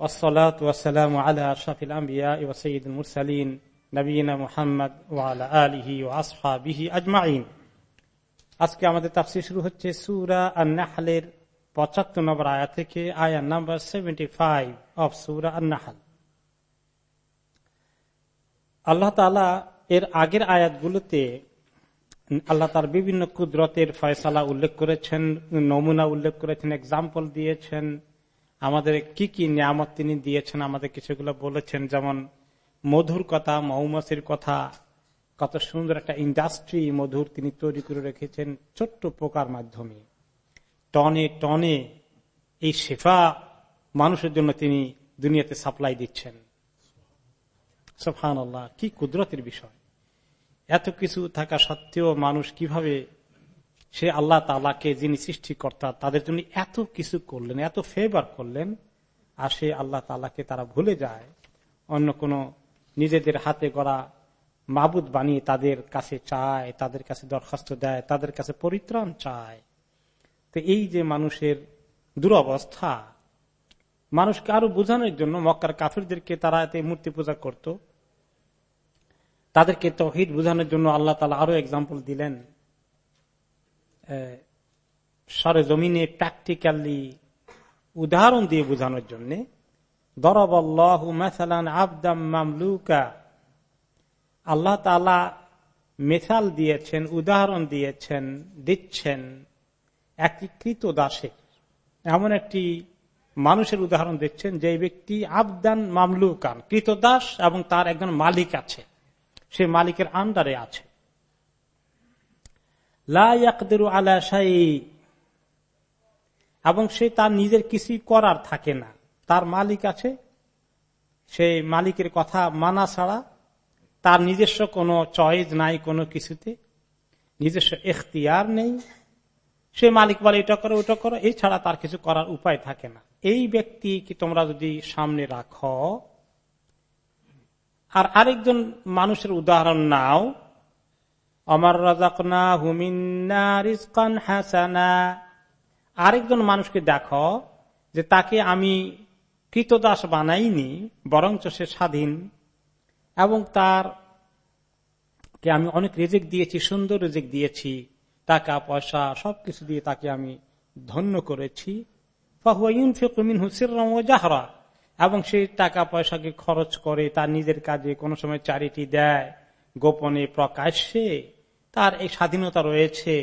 والصلاة والسلام على أشرف الأنبياء وسيد المرسلين نبينا محمد وعلى آله وأصحابه أجمعين আজকে আমাদের তাফসির শুরু হচ্ছে সুরা আর নাহলের পঁচাত্তর নম্বর আয়া থেকে আয়া নাম্বার সেভেন্টি ফাইভ অফ সুরা আর নাহাল আল্লাহ তালা এর আগের আয়াতগুলোতে আল্লাহ তার বিভিন্ন কুদরতের ফয়সালা উল্লেখ করেছেন নমুনা উল্লেখ করেছেন এক্সাম্পল দিয়েছেন আমাদের কি কি নিয়ামত তিনি দিয়েছেন, আমাদের কিছুগুলো বলেছেন। যেমন, মধুর কথা, মৌমাছির কথা, কত সুন্দর একটা ইন্ডাস্ট্রি মধুর তিনি তৈরি করে রেখেছেন, ছোট্ট পোকার মাধ্যমে। টনে টনে এই শেফা মানুষের জন্য তিনি দুনিয়াতে সাপ্লাই দিচ্ছেন। সোফান আল্লাহ কি কুদরতের বিষয়। এত কিছু থাকা সত্ত্বেও মানুষ কীভাবে সে আল্লাহ তালাকে যিনি সৃষ্টিকর্তা, তাদের জন্য এত কিছু করলেন, এত ফেভার করলেন, আর সে আল্লাহ তালাকে তারা ভুলে যায়। অন্য কোন নিজেদের হাতে গড়া মাবুদ বানিয়ে তাদের কাছে চায়, তাদের কাছে দরখাস্ত দেয়, তাদের কাছে পরিত্রাণ চায়। তো এই যে মানুষের দুরবস্থা, মানুষকে আরও বোঝানোর জন্য মক্কার কাফিরদেরকে তারা এতে মূর্তি পূজা করত। তাদেরকে তহিদ বোঝানোর জন্য আল্লাহ তালা আরও এক্সাম্পল দিলেন। সরে জমিনে প্র্যাকটিক্যালি উদাহরণ দিয়ে বোঝানোর জন্য মামলুকা, আল্লাহ মেথাল দিয়েছেন, উদাহরণ দিয়েছেন, দিচ্ছেন একটি কৃত দাসের। এমন একটি মানুষের উদাহরণ দিচ্ছেন, যে ব্যক্তি আবদান মামলুকান, কৃত দাস এবং তার একজন মালিক আছে। সে মালিকের আন্ডারে আছে। এবং সে তার নিজের কিছুই করার থাকে না। তার মালিক আছে। সে মালিকের কথা মানা ছাড়া তার নিজস্ব কোনো চয়েস নাই কোনো কিছুতে। নিজস্ব এখতিয়ার নেই। সে মালিক বলে, এটা করো, ওটা করো। এছাড়া তার কিছু করার উপায় থাকে না। এই ব্যক্তি কি তোমরা যদি সামনে রাখো। আর আরেকজন মানুষের উদাহরণ নাও। অমর রাজাকনা হুমিন্না রিজকান হাসানা। আরেকজন মানুষকে দেখো যে তাকে আমি কৃতদাস বানাইনি, বরঞ্চ সে স্বাধীন। এবং তার কে আমি অনেক রেজেক দিয়েছি, সুন্দর রেজেক দিয়েছি, টাকা, পয়সা, সবকিছু দিয়ে তাকে আমি ধন্য করেছি। জাহরা। এবং সেই টাকা, পয়সাকে খরচ করে, তার নিজের কাজে কোনো সময় চারিটি দেয়, গোপনে প্রকাশ্যে তার এই স্বাধীনতা রয়েছে।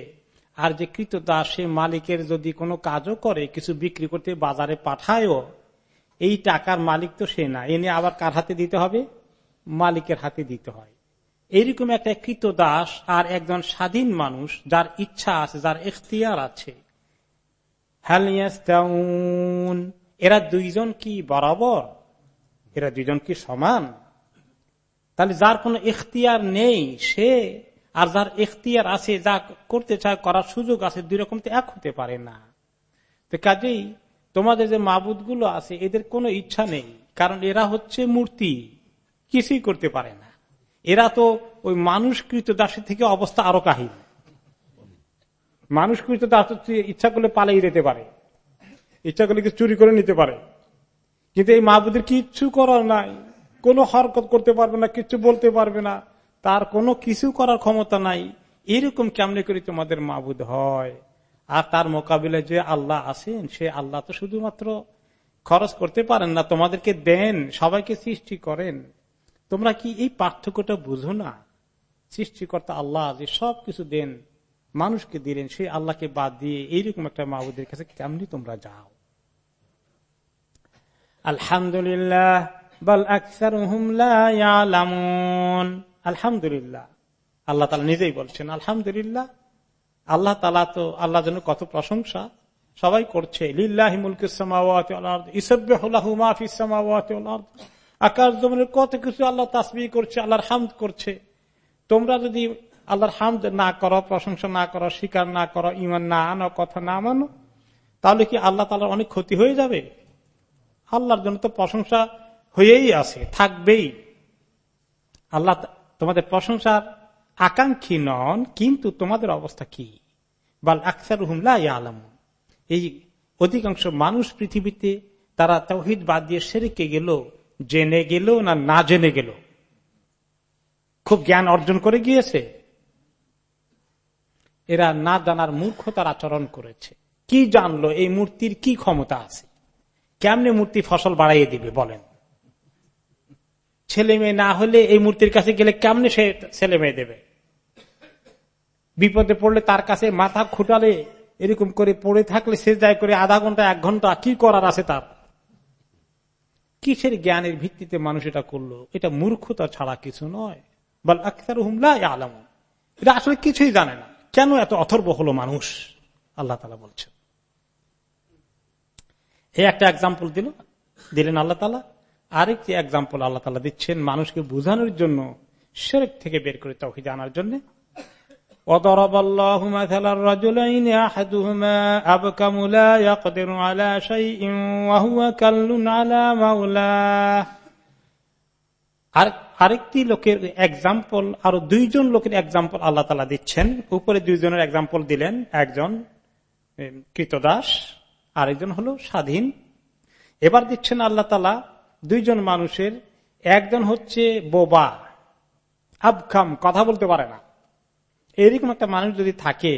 আর যে কৃত দাস সে মালিকের যদি কোনো কাজও করে, কিছু বিক্রি করতে বাজারে পাঠায়ও, এই টাকার মালিক তো সে না। এনে আবার কার হাতে দিতে হবে? মালিকের হাতে দিতে হয়। এইরকম একটা কৃত দাস আর একজন স্বাধীন মানুষ যার ইচ্ছা আছে, যার এখতিয়ার আছে। এরা দুইজন কি বরাবর? এরা দুইজন কি সমান? তাহলে যার কোনো এখতিয়ার নেই, সে আর যার এখতিয়ার আছে, যা করতে চায়, করার সুযোগ আছে, দুই রকম তো এক হতে পারে না। তো কাজেই তোমাদের যে মাবুদগুলো আছে, এদের কোনো ইচ্ছা নেই, কারণ এরা হচ্ছে মূর্তি, কিছুই করতে পারে না। এরা তো ওই মানুষকৃত দাসের থেকে অবস্থা আরও কাহিল। মানুষকৃত দাস ইচ্ছা করলে পালিয়ে যেতে পারে, ইচ্ছা করলে চুরি করে নিতে পারে। কিন্তু এই মাহবুদের কিচ্ছু করার নাই, কোনো হরকত করতে পারবে না কিছু বলতে পারবে না। তার কোনো কিছু করার ক্ষমতা নাই। এরকম কেমনে করে তোমাদের মাবুদ হয়? আর তার মোকাবিলায় যে আল্লাহ আছেন, সে আল্লাহ তো শুধুমাত্র খরচ করতে পারেন না, তোমাদেরকে দেন, সবাইকে সৃষ্টি করেন। তোমরা কি এই পার্থক্যটা বুঝো না? সৃষ্টিকর্তা আল্লাহ যে সব কিছু দেন, মানুষকে দিলেন সেই আল্লাহকে বাদ দিয়ে এইরকম একটা মাহবুদের কাছে কেমনি তোমরা যাও? আলহামদুলিল্লাহ, বল আকসার আলহামদুলিল্লাহ। আল্লাহ তালা নিজেই বলছেন, আলহামদুলিল্লাহ, আল্লাহ তালা তো আল্লাহ যেন কত প্রশংসা। সবাই করছে আকাশ জমিনের কত কিছু আল্লাহ তাসবি করছে, আল্লাহর হামদ করছে। তোমরা যদি আল্লাহর হামদ না করো, প্রশংসা না করো, স্বীকার না করো ইমান না আনো, কথা না মানো, তাহলে কি আল্লাহ তালার অনেক ক্ষতি হয়ে যাবে? আল্লাহর জন্য তো প্রশংসা হয়েই আছে, থাকবেই। আল্লাহ তোমাদের প্রশংসার আকাঙ্ক্ষী নন, কিন্তু তোমাদের অবস্থা কি? বাল আকসার হুমলা আলম এই অধিকাংশ মানুষ পৃথিবীতে তারা তৌহিদ বাদ দিয়ে সেরেকে গেল, জেনে গেল না না জেনে গেল? খুব জ্ঞান অর্জন করে গিয়েছে? এরা না জানার মূর্খতার আচরণ করেছে। কি জানলো এই মূর্তির কি ক্ষমতা আছে? কেমনে মূর্তি ফসল বাড়াইয়ে দিবে বলেন? ছেলে মেয়ে না হলে এই মূর্তির কাছে গেলে কেমনে সে ছেলে মেয়ে দেবে? বিপদে পড়লে তার কাছে মাথা খুটালে এরকম করে পড়ে থাকলে সে যায় করে আধা ঘণ্টা, এক ঘণ্টা কি করার আছে তার? কিসের জ্ঞানের ভিত্তিতে মানুষ এটা করল? এটা মূর্খতা ছাড়া কিছু নয়। বল আখতার হুমলা আলম এটা আসলে কিছুই জানে না। কেন এত অথর্ব হলো মানুষ? আল্লাহ তালা বলছেন। এই একটা এক্সাম্পল দিল। দিলেন আল্লাহ তালা আরেকটি এক্সাম্পল আল্লাহ তালা দিচ্ছেন মানুষকে বোঝানোর জন্য সেরেক থেকে বের করে তৌহি জানার জন্য وضرب الله مثل الرجلين احدهما ابكم لا يقدر على شيء وهو كل على مولاه আরেকটি লোকের এক্সাম্পল আরো দুইজন লোকের এক্সাম্পল আল্লাহ তালা দিচ্ছেন উপরে দুইজনের এক্সাম্পল দিলেন একজন কৃতদাস আরেকজন হলো স্বাধীন এবার দিচ্ছেন আল্লাহ তালা দুইজন মানুষের, একজন হচ্ছে বোবা। আবখাম কথা বলতে পারে না। এরকম একটা মানুষ যদি থাকে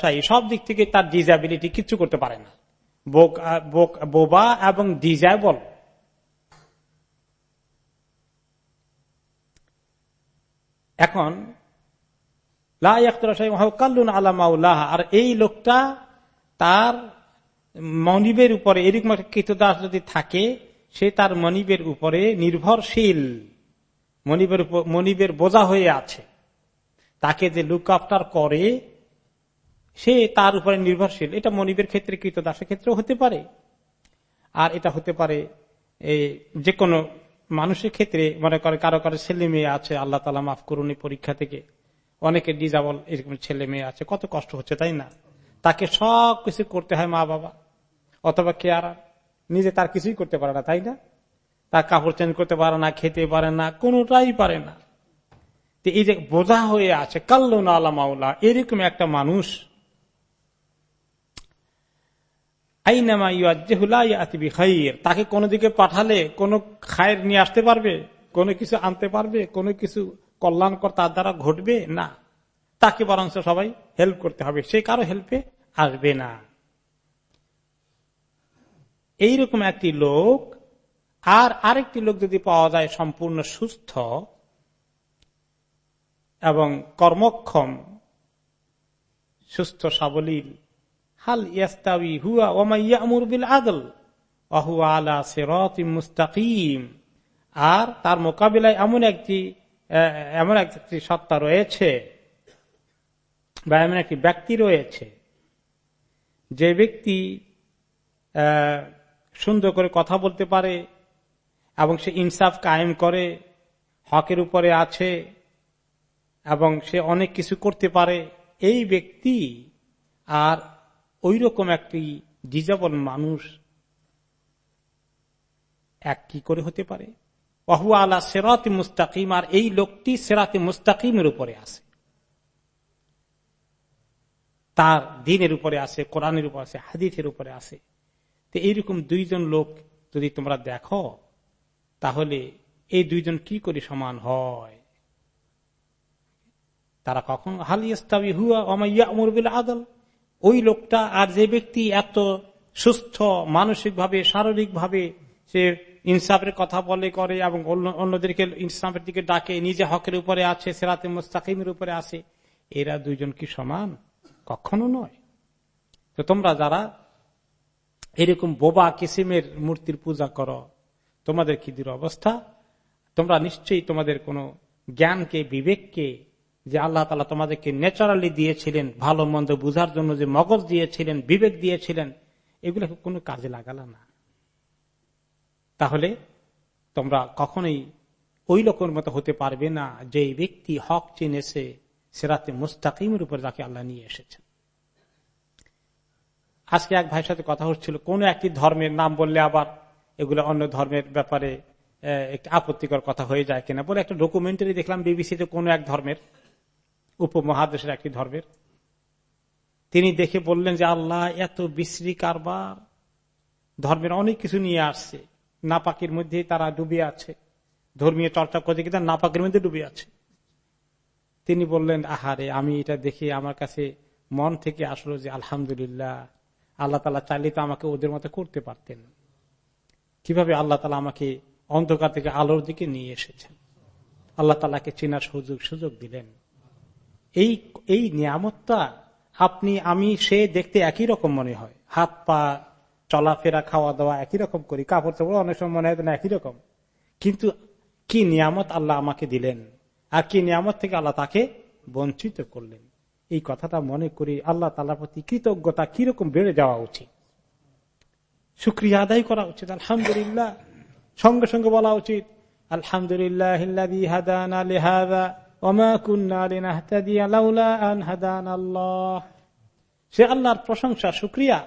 শাহী সব দিক থেকে তার ডিজাবিলিটি কিচ্ছু করতে পারে না। বোবা এবং ডিজাবল এখন কাল্লুন আলামাউল্লাহ আর এই লোকটা তার মনিবের উপরে এরকম একটা কৃতদাস যদি থাকে, সে তার মনিবের উপরে নির্ভরশীল। মনিবের উপর মনিবের বোঝা হয়ে আছে। তাকে যে লুক আফটার করে, সে তার উপরে নির্ভরশীল। এটা মনিবের ক্ষেত্রে কৃতদাসের ক্ষেত্রেও হতে পারে। আর এটা হতে পারে যে কোনো মানুষের ক্ষেত্রে, মনে করে কারও কারও ছেলে মেয়ে আছে, আল্লাহ তালা মাফ করুন পরীক্ষা থেকে। অনেকে ডিজাবল এরকম ছেলে মেয়ে আছে, কত কষ্ট হচ্ছে, তাই না? তাকে সব কিছু করতে হয় মা বাবা। অথবা কে আর নিজে তার কিছুই করতে পারে না, তাই না? তার কাপড় চেঞ্জ করতে পারে না, খেতে পারে না, কোনটাই পারে না। এই যে বোঝা হয়ে আছে কাল্লুন আলামাউলা এরকম একটা মানুষ। তাকে কোনো দিকে পাঠালে কোনো খায়ের নিয়ে আসতে পারবে? কোনো কিছু আনতে পারবে? কোনো কিছু কল্যাণকর তার দ্বারা ঘটবে? না। তাকে বরং সবাই হেল্প করতে হবে। সে কারও হেল্পে আসবে না। এইরকম একটি লোক, আর আরেকটি লোক যদি পাওয়া যায় সম্পূর্ণ সুস্থ এবং কর্মক্ষম, সুস্থ সাবলীল, হাল ইয়াস্তাবি হুয়া ওমাইয়ামুর বিল আদল অহুয়া আলা সেরত মুস্তাকিম। আর তার মোকাবিলায় এমন একটি এমন একটি সত্তা রয়েছে বা এমন একটি ব্যক্তি রয়েছে, যে ব্যক্তি সুন্দর করে কথা বলতে পারে এবং সে ইনসাফ কায়েম করে, হকের উপরে আছে এবং সে অনেক কিছু করতে পারে, এই ব্যক্তি আর ওই রকম একটি ডিজাবল মানুষ এক কি করে হতে পারে? অহু আলা সেরাতে মুস্তাকিম, আর এই লোকটি সেরাতে মুস্তাকিমের উপরে আছে। তার দিনের উপরে আছে কোরআনের উপরে আছে হাদিফের উপরে আছে তো এইরকম দুইজন লোক যদি তোমরা দেখো, তাহলে এই দুইজন কি করে সমান হয়? তারা কখন, হাল ইস্তাবি হুয়া অমাইয়া মুরবিল আদল? ওই লোকটা আর যে ব্যক্তি এত সুস্থ মানসিক ভাবে শারীরিক ভাবে সে ইনসাফের কথা বলে, করে এবং অন্যদেরকে ইনসাফের দিকে ডাকে, নিজে হকের উপরে আছে, সেরাতে মুস্তাকিমের উপরে আছে, এরা দুইজন কি সমান? কখনো নয়। তো তোমরা যারা এরকম বোবা কিসিমের মূর্তির পূজা করো, তোমাদের কি দূর অবস্থা? তোমরা নিশ্চয়ই তোমাদের কোন জ্ঞানকে, বিবেককে, যে আল্লাহ তালা তোমাদেরকে ন্যাচারালি দিয়েছিলেন, ভালো, মন্দ বুঝার জন্য যে মগজ দিয়েছিলেন, বিবেক দিয়েছিলেন এগুলো কোনো কাজে লাগালা না। তাহলে তোমরা কখনোই ওই লোকের মতো হতে পারবে না যে ব্যক্তি হক চিনেছে সেরাতে মুস্তাকিমের উপর যাকে আল্লাহ নিয়ে এসেছেন। আজকে এক ভাইয়ের সাথে কথা হচ্ছিল, কোন একটি ধর্মের নাম বললে আবার এগুলো অন্য ধর্মের ব্যাপারে একটি আপত্তিকর কথা হয়ে যায় কিনা বলে একটা ডকুমেন্টারি দেখলাম বিবিসিতে কোন এক ধর্মের, উপমহাদেশের একটি ধর্মের। তিনি দেখে বললেন যে আল্লাহ এত বিশ্রী কারবার, ধর্মের অনেক কিছু নিয়ে আসছে। নাপাকির মধ্যে তারা ডুবে আছে। ধর্মীয় চর্চা করছে, কিন্তু নাপাকের মধ্যে ডুবে আছে। তিনি বললেন, আহারে, আমি এটা দেখে আমার কাছে মন থেকে আসলো যে আলহামদুলিল্লাহ, আল্লাহ তালা চাইলে তো আমাকে ওদের মতো করতে পারতেন। কীভাবে আল্লাহ তালা আমাকে অন্ধকার থেকে আলোর দিকে নিয়ে এসেছেন? আল্লাহ তালাকে চেনার সুযোগ সুযোগ দিলেন। এই এই নিয়ামতটা আপনি, আমি, সে দেখতে একই রকম মনে হয়। হাত পা, চলাফেরা খাওয়া দাওয়া একই রকম করি কাপড় চাপড় অনেক সময় মনে হয় না একই রকম। কিন্তু কি নিয়ামত আল্লাহ আমাকে দিলেন? আর কি নিয়ামত থেকে আল্লাহ তাকে বঞ্চিত করলেন। এই কথাটা মনে করি আল্লাহ তালার প্রতি কৃতজ্ঞতা কীরকম বেড়ে যাওয়া উচিত? সুক্রিয়া আদায় করা উচিত, আলহামদুলিল্লাহ। সঙ্গে সঙ্গে বলা উচিত, আলহামদুলিল্লাহ সে আল্লাহর প্রশংসা সুক্রিয়া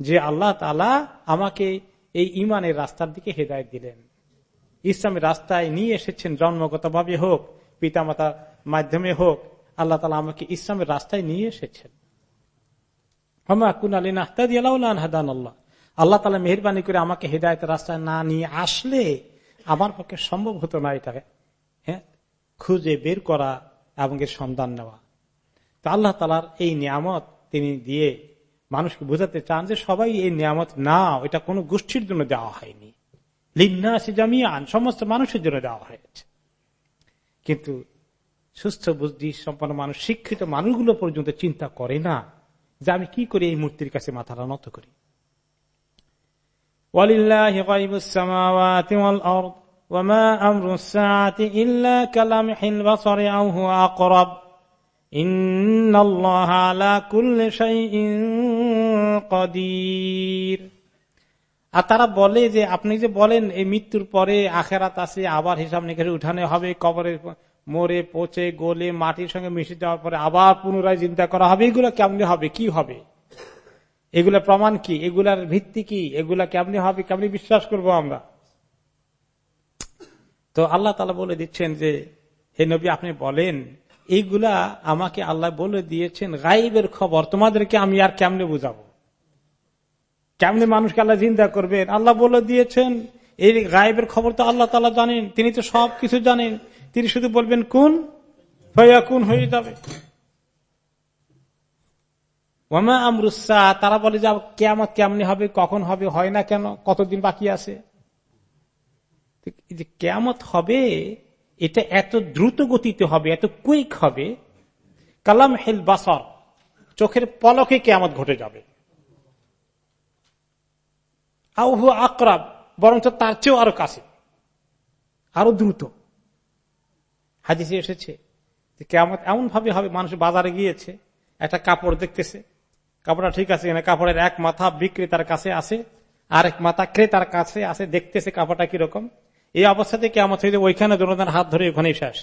যে আল্লাহ তালা আমাকে এই ইমানের রাস্তার দিকে হেদায়ত দিলেন। ইসলামের রাস্তায় নিয়ে এসেছেন জন্মগত ভাবে হোক পিতামাতার মাধ্যমে হোক, আল্লাহ তালা আমাকে ইসলামের রাস্তায় নিয়ে এসেছেন। আল্লাহ তালা মেহরবানি করে আমাকে হেদায়তের রাস্তায় না নিয়ে আসলে আমার পক্ষে সম্ভব হতো না এটাকে হ্যাঁ খুঁজে বের করা এবং এর সন্ধান নেওয়া। তো আল্লাহ তালার এই নিয়ামত তিনি দিয়ে মানুষকে বুঝাতে চান যে সবাই এই নিয়ামত না এটা কোনো গোষ্ঠীর জন্য দেওয়া হয়নি। জামিয়ান সমস্ত মানুষের জন্য দেওয়া হয়েছে। কিন্তু সুস্থ, বুদ্ধি, সম্পন্ন মানুষ, শিক্ষিত মানুষগুলো পর্যন্ত চিন্তা করে না যে আমি কি করে এই মূর্তির কাছে মাথাটা নত করি। কদির। আর তারা বলে যে, আপনি যে বলেন, এই মৃত্যুর পরে আখেরাত আছে, আবার হিসাব নিকাশে উঠানে হবে কবরে মরে পচে গলে মাটির সঙ্গে মিশে যাওয়ার পরে আবার পুনরায় চিন্তা করা হবে, এগুলো কেমনি হবে, কি হবে? এগুলা প্রমাণ কি? এগুলার ভিত্তি কি? এগুলা কেমনি হবে? কেমনি বিশ্বাস করব আমরা? তো আল্লাহ তালা বলে দিচ্ছেন যে, হে নবী, আপনি বলেন এইগুলা আমাকে আল্লাহ বলে দিয়েছেন গাইবের খবর, তোমাদেরকে আমি আর কেমনে বুঝাবো? কেমনি মানুষকে আল্লাহ জিন্দা করবেন? আল্লাহ বলে দিয়েছেন, এই গায়েবের খবর তো আল্লাহ তালা জানেন, তিনি তো সব কিছু জানেন। তিনি শুধু বলবেন, কোন? হইয়া কোন? হয়ে যাবে। তারা বলে যে কেমন কেমনি হবে? কখন হবে? হয় না কেন? কতদিন বাকি আছে? কেমত হবে, এটা এত দ্রুত গতিতে হবে, এত কুইক হবে কালাম হেল বাসর, চোখের পলকে কেমত ঘটে যাবে। আউহু আকরাব, বরঞ্চ তার চেয়েও আরও কাছে, আরও দ্রুত। হাদিসে এসেছে কেমন এমন ভাবে হবে, মানুষ বাজারে গিয়েছে, একটা কাপড় দেখতেছে, কাপড়টা ঠিক আছে কাপড়ের এক মাথা বিক্রেতার কাছে আছে, আরেক মাথা ক্রেতার কাছে আছে, দেখতেছে কাপড়টা কীরকম। এই অবস্থাতে কেমন হয়েছে ওইখানে জনতার হাত ধরে ওখানেই শেষ।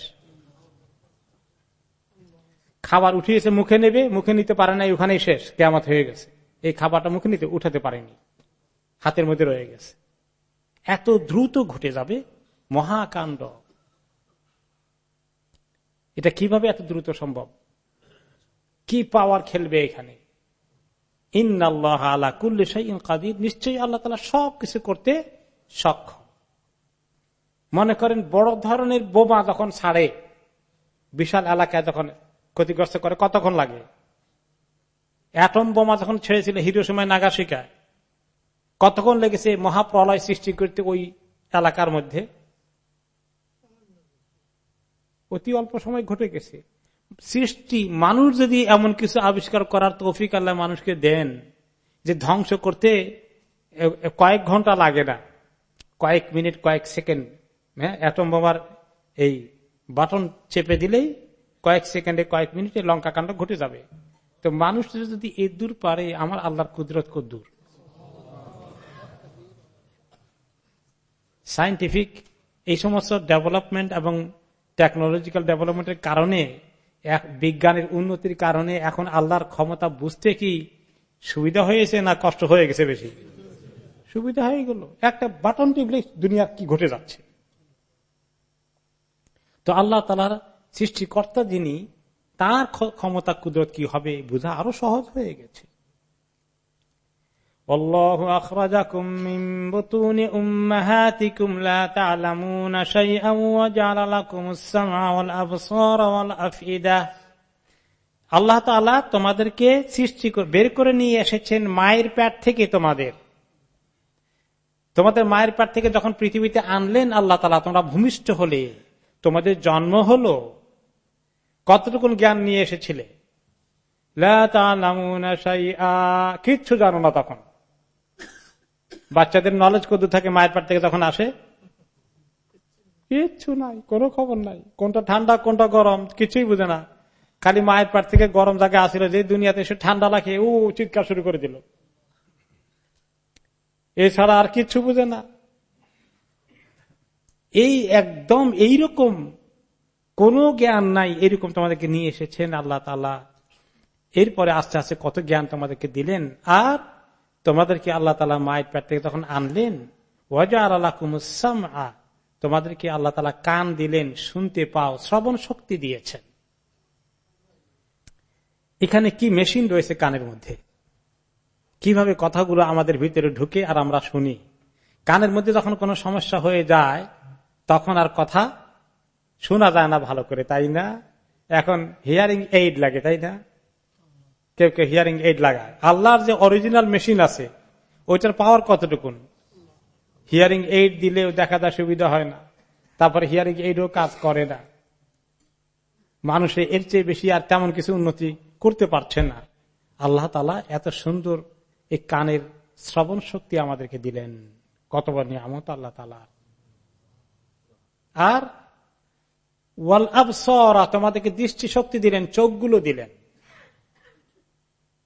খাবার উঠিয়েছে, মুখে নেবে, মুখে নিতে পারে না ওখানেই শেষ কেমত হয়ে গেছে। এই খাবারটা মুখে নিতে উঠাতে পারেনি। হাতের মধ্যে রয়ে গেছে। এত দ্রুত ঘটে যাবে মহাকাণ্ড। এটা কীভাবে এত দ্রুত সম্ভব? কি পাওয়ার খেলবে এখানে? ইন্নআল্লাহ আলা কুল্লে কাদির। নিশ্চয়ই আল্লাহ তালা সব কিছু করতে সক্ষম। মনে করেন বড় ধরনের বোমা যখন ছাড়ে, বিশাল এলাকায় যখন ক্ষতিগ্রস্ত করে, কতক্ষণ লাগে? অ্যাটম বোমা যখন ছেড়েছিল হিরো সময় নাগাশিকায় কতক্ষণ লেগেছে মহাপ্রলয় সৃষ্টি করতে ওই এলাকার মধ্যে? অতি অল্প সময় ঘটে গেছে। সৃষ্টি, মানুষ যদি এমন কিছু আবিষ্কার করার তৌফিক আল্লাহ মানুষকে দেন, যে ধ্বংস করতে কয়েক ঘণ্টা লাগে না, কয়েক মিনিট, কয়েক সেকেন্ড হ্যাঁ অ্যাটম এই বাটন চেপে দিলেই কয়েক সেকেন্ডে, কয়েক মিনিটে লঙ্কা কাণ্ড ঘটে যাবে। তো মানুষ যদি এ দূর পারে, আমার আল্লাহর কুদরত কদ্দূর সাইন্টিফিক এই সমস্ত ডেভেলপমেন্ট এবং টেকনোলজিক্যাল ডেভেলপমেন্টের কারণে বিজ্ঞানের উন্নতির কারণে এখন আল্লাহর ক্ষমতা বুঝতে কি সুবিধা হয়েছে না কষ্ট হয়ে গেছে বেশি? সুবিধা হয়ে গেল। একটা বাটন টিপলে দুনিয়া কি ঘটে যাচ্ছে? তো আল্লাহ তালার সৃষ্টিকর্তা যিনি, তার ক্ষমতা, কুদরত কি হবে বোঝা আরও সহজ হয়ে গেছে। والله أخرجكم من بطون أمهاتكم لا تعلمون شيئا وجعل لكم السمع والأبصار والأفئدة আল্লাহ তালা তোমাদেরকে সৃষ্টি বের করে নিয়ে এসেছেন মায়ের প্যাট থেকে তোমাদের তোমাদের মায়ের প্যাট থেকে যখন পৃথিবীতে আনলেন আল্লাহ তালা তোমরা ভূমিষ্ঠ হলে তোমাদের জন্ম হলো কতটুকুন জ্ঞান নিয়ে এসেছিলে কিচ্ছু জানো না তখন বাচ্চাদের নলেজ কত থাকে, মায়ের পাট থেকে তখন আসে? কিচ্ছু নাই, কোনো খবর নাই। কোনটা ঠান্ডা, কোনটা গরম, কিছুই বুঝে না। খালি মায়ের পাট থেকে গরম জায়গায় আসিল, যে দুনিয়াতে এসে ঠান্ডা লাগে ও চিৎকার শুরু করে দিল। এছাড়া আর কিচ্ছু বুঝে না। এই একদম এইরকম কোন জ্ঞান নাই, এরকম তোমাদেরকে নিয়ে এসেছেন আল্লাহ তালা এরপরে আস্তে আস্তে কত জ্ঞান তোমাদেরকে দিলেন, আর তোমাদেরকে আল্লাহ তালা মায়ের পেট থেকে তখন আনলেন। আল্লাহ তোমাদেরকে আল্লাহ তালা কান দিলেন, শুনতে পাও, শ্রবণ শক্তি দিয়েছেন। এখানে কি মেশিন রয়েছে কানের মধ্যে? কীভাবে কথাগুলো আমাদের ভিতরে ঢুকে আর আমরা শুনি? কানের মধ্যে যখন কোনো সমস্যা হয়ে যায়, তখন আর কথা শোনা যায় না ভালো করে, তাই না? এখন হিয়ারিং এইড লাগে, তাই না? কেউ কেউ হিয়ারিং এইড লাগায়। আল্লাহর যে অরিজিনাল মেশিন আছে, ওইটার পাওয়ার কতটুকুন? হিয়ারিং এইড দিলেও দেখা যায় সুবিধা হয় না। তারপরে হিয়ারিং এইডও কাজ করে না। মানুষে এর চেয়ে বেশি আর তেমন কিছু উন্নতি করতে পারছে না। আল্লাহ তালা এত সুন্দর এই কানের শ্রবণ শক্তি আমাদেরকে দিলেন। কতবার নিয়ামত আল্লাহ তালা আর ওয়াল আবসরা, তোমাদেরকে দৃষ্টি শক্তি দিলেন, চোখগুলো দিলেন।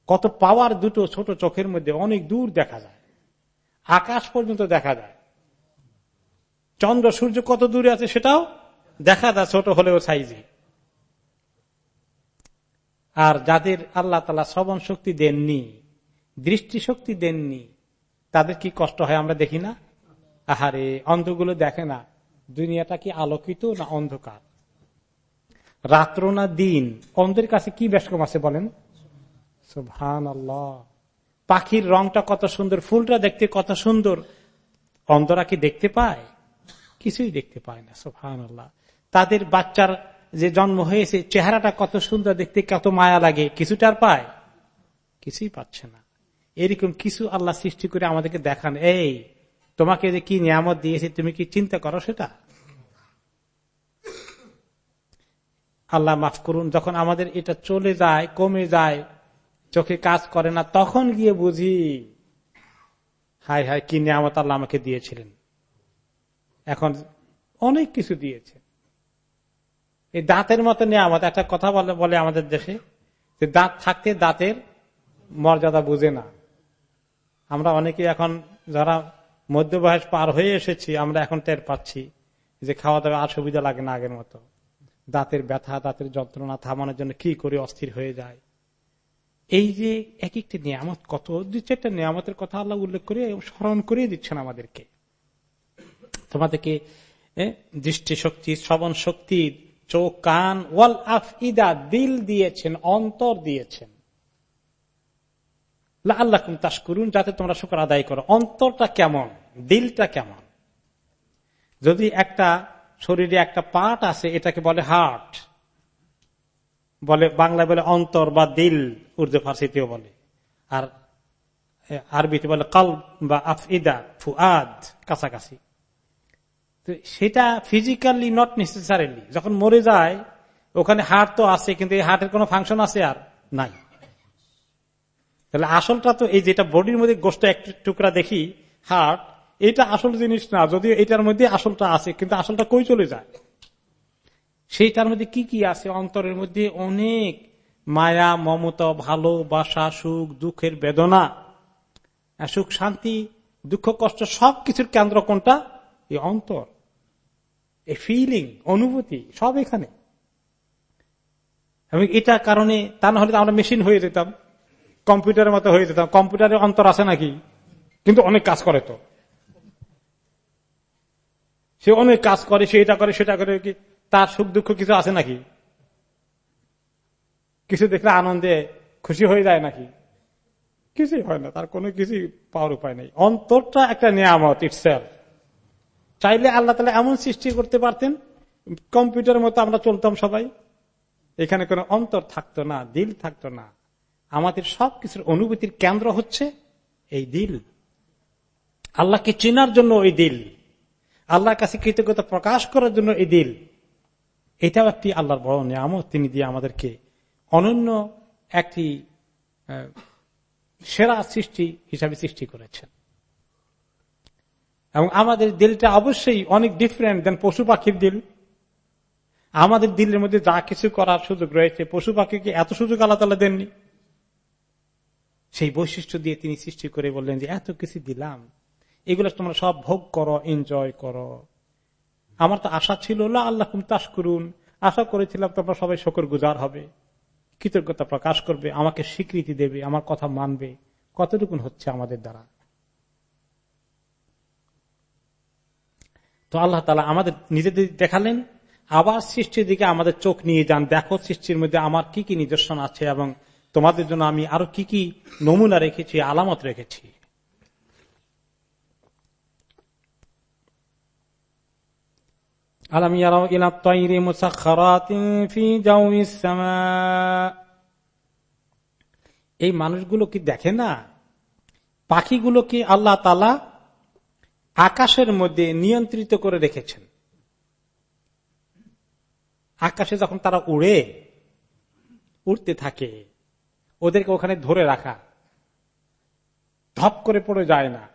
কত পাওয়ার দুটো ছোট চোখের মধ্যে অনেক দূর দেখা যায়। আকাশ পর্যন্ত দেখা যায়। চন্দ্র, সূর্য কত দূরে আছে সেটাও দেখা যায়, ছোট হলেও সাইজে। আর যাদের আল্লাহ তালা শ্রবণ শক্তি দেননি, দৃষ্টি শক্তি দেননি, তাদের কি কষ্ট হয় আমরা দেখি না? আহারে, অন্ধগুলো দেখে না। দুনিয়াটা কি আলোকিত না অন্ধকার? রাত্র না দিন? অন্ধের কাছে কি ব্যস্কম আছে বলেন? সুভান আল্লাহ পাখির রংটা কত সুন্দর, ফুলটা দেখতে কত সুন্দর। অন্ধরা কি দেখতে পায়? কিছুই দেখতে পায় না সুভান আল্লাহ তাদের বাচ্চার যে জন্ম হয়েছে, চেহারাটা কত সুন্দর দেখতে, কত মায়া লাগে। কিছুটার পায়? কিছুই পাচ্ছে না। এরকম কিছু আল্লাহ সৃষ্টি করে আমাদেরকে দেখান। এই, তোমাকে যে কি নিয়ামত দিয়েছে, তুমি কি চিন্তা করো সেটা? আল্লাহ মাফ করুন, যখন আমাদের এটা চলে যায়, কমে যায় চোখে কাজ করে না, তখন গিয়ে বুঝি হাই হাই কি নিয়ামত আল্লাহ আমাকে দিয়েছিলেন। এখন অনেক কিছু দিয়েছে। এই দাঁতের মতো নিয়ামত, একটা কথা বলে বলে আমাদের দেশে, যে দাঁত থাকতে দাঁতের মর্যাদা বুঝে না। আমরা অনেকে এখন, যারা মধ্য বয়স পার হয়ে এসেছি, আমরা এখন টের পাচ্ছি যে খাওয়া দাওয়া আর সুবিধা লাগে না আগের মতো। দাঁতের ব্যথা, দাঁতের যন্ত্রণা থামানোর জন্য কি করে অস্থির হয়ে যায়। এই যে এক একটি নিয়ামত কত দু চারটা নিয়ামতের কথা আল্লাহ উল্লেখ করে স্মরণ করিয়ে দিচ্ছেন আমাদেরকে। তোমাদেরকে দৃষ্টি শক্তি শ্রবণ শক্তি চোখ, কান, ওয়াল আফ ইদা দিল দিয়েছেন, অন্তর দিয়েছেন। আল্লাহ তাস করুন যাতে তোমরা শুক্র আদায় করো। অন্তরটা কেমন? দিলটা কেমন? যদি একটা শরীরে একটা পাট আছে, এটাকে বলে হার্ট। বলে, বাংলায় বলে অন্তর বা দিল, উর্দু ফার্সিতেও বলে। আর আরবিতে বলে কল বা আফিদা ফুয়াদ কাছাকাছি। তো সেটা ফিজিক্যালি নট নেসেসারিলি যখন মরে যায়, ওখানে হার্ট তো আছে, কিন্তু এই হার্টের কোন ফাংশন আছে আর নাই। তাহলে আসলটা তো এই যেটা বডির মধ্যে গোষ্ঠ এক টুকরা দেখি হার্ট এটা আসল জিনিস না, যদিও এটার মধ্যে আসলটা আছে, কিন্তু আসলটা কই চলে যায়? সেইটার মধ্যে কি কি আছে? অন্তরের মধ্যে অনেক মায়া, মমতা, ভালোবাসা, সুখ, দুঃখের বেদনা। সুখ, শান্তি, দুঃখ, কষ্ট সব কিছুর কেন্দ্র কোনটা? এই অন্তর। এই ফিলিং অনুভূতি, সব এখানে। এবং এটা কারণে তা না হলে আমরা মেশিন হয়ে যেতাম। কম্পিউটারের মতো হয়ে যেতাম। কম্পিউটারের অন্তর আছে নাকি? কিন্তু অনেক কাজ করে তো। সে অনেক কাজ করে, সে এটা করে, সেটা করে তার সুখ দুঃখ কিছু আছে নাকি? কিছু দেখলে আনন্দে খুশি হয়ে যায় নাকি? কিছুই হয় না, তার কোনো কিছুই পাওয়ার উপায় নেই। অন্তরটা একটা নিয়ামত ইটসেল চাইলে আল্লাহ তালা এমন সৃষ্টি করতে পারতেন কম্পিউটারের মতো আমরা চলতাম সবাই। এখানে কোনো অন্তর থাকতো না, দিল থাকতো না। আমাদের সবকিছুর অনুভূতির কেন্দ্র হচ্ছে এই দিল। আল্লাহকে চেনার জন্য ওই দিল। আল্লাহর কাছে কৃতজ্ঞতা প্রকাশ করার জন্য এই দিল। এটাও একটি আল্লাহর বড় নিয়ামত, তিনি দিয়ে আমাদেরকে অনন্য একটি সেরা সৃষ্টি হিসাবে সৃষ্টি করেছেন। এবং আমাদের দিলটা অবশ্যই অনেক ডিফারেন্ট দেন পশু পাখির দিল। আমাদের দিলের মধ্যে যা কিছু করার সুযোগ রয়েছে, পশু পাখিকে এত সুযোগ আল্লাহ তালা দেননি। সেই বৈশিষ্ট্য দিয়ে তিনি সৃষ্টি করে বললেন যে, এত কিছু দিলাম। এগুলো তোমরা সব ভোগ করো এনজয় করো। আমার তো আশা ছিল আল্লাহ তাস করুন আশা করেছিলাম তোমরা সবাই শকর গুজার হবে। কৃতজ্ঞতা প্রকাশ করবে, আমাকে স্বীকৃতি দেবে, আমার কথা মানবে। কতটুকুন হচ্ছে আমাদের দ্বারা? তো আল্লাহ তালা আমাদের নিজেদের দেখালেন, আবার সৃষ্টির দিকে আমাদের চোখ নিয়ে যান। দেখো সৃষ্টির মধ্যে আমার কি কি নিদর্শন আছে এবং তোমাদের জন্য আমি আরও কি কি নমুনা রেখেছি, আলামত রেখেছি। আলম ইয়ারাও ইলা তৈরি সামা এই মানুষগুলো কি দেখে না? পাখিগুলো কি আল্লাহ তালা আকাশের মধ্যে নিয়ন্ত্রিত করে রেখেছেন? আকাশে যখন তারা উড়ে, উড়তে থাকে, ওদেরকে ওখানে ধরে রাখা, ধপ করে পড়ে যায় না।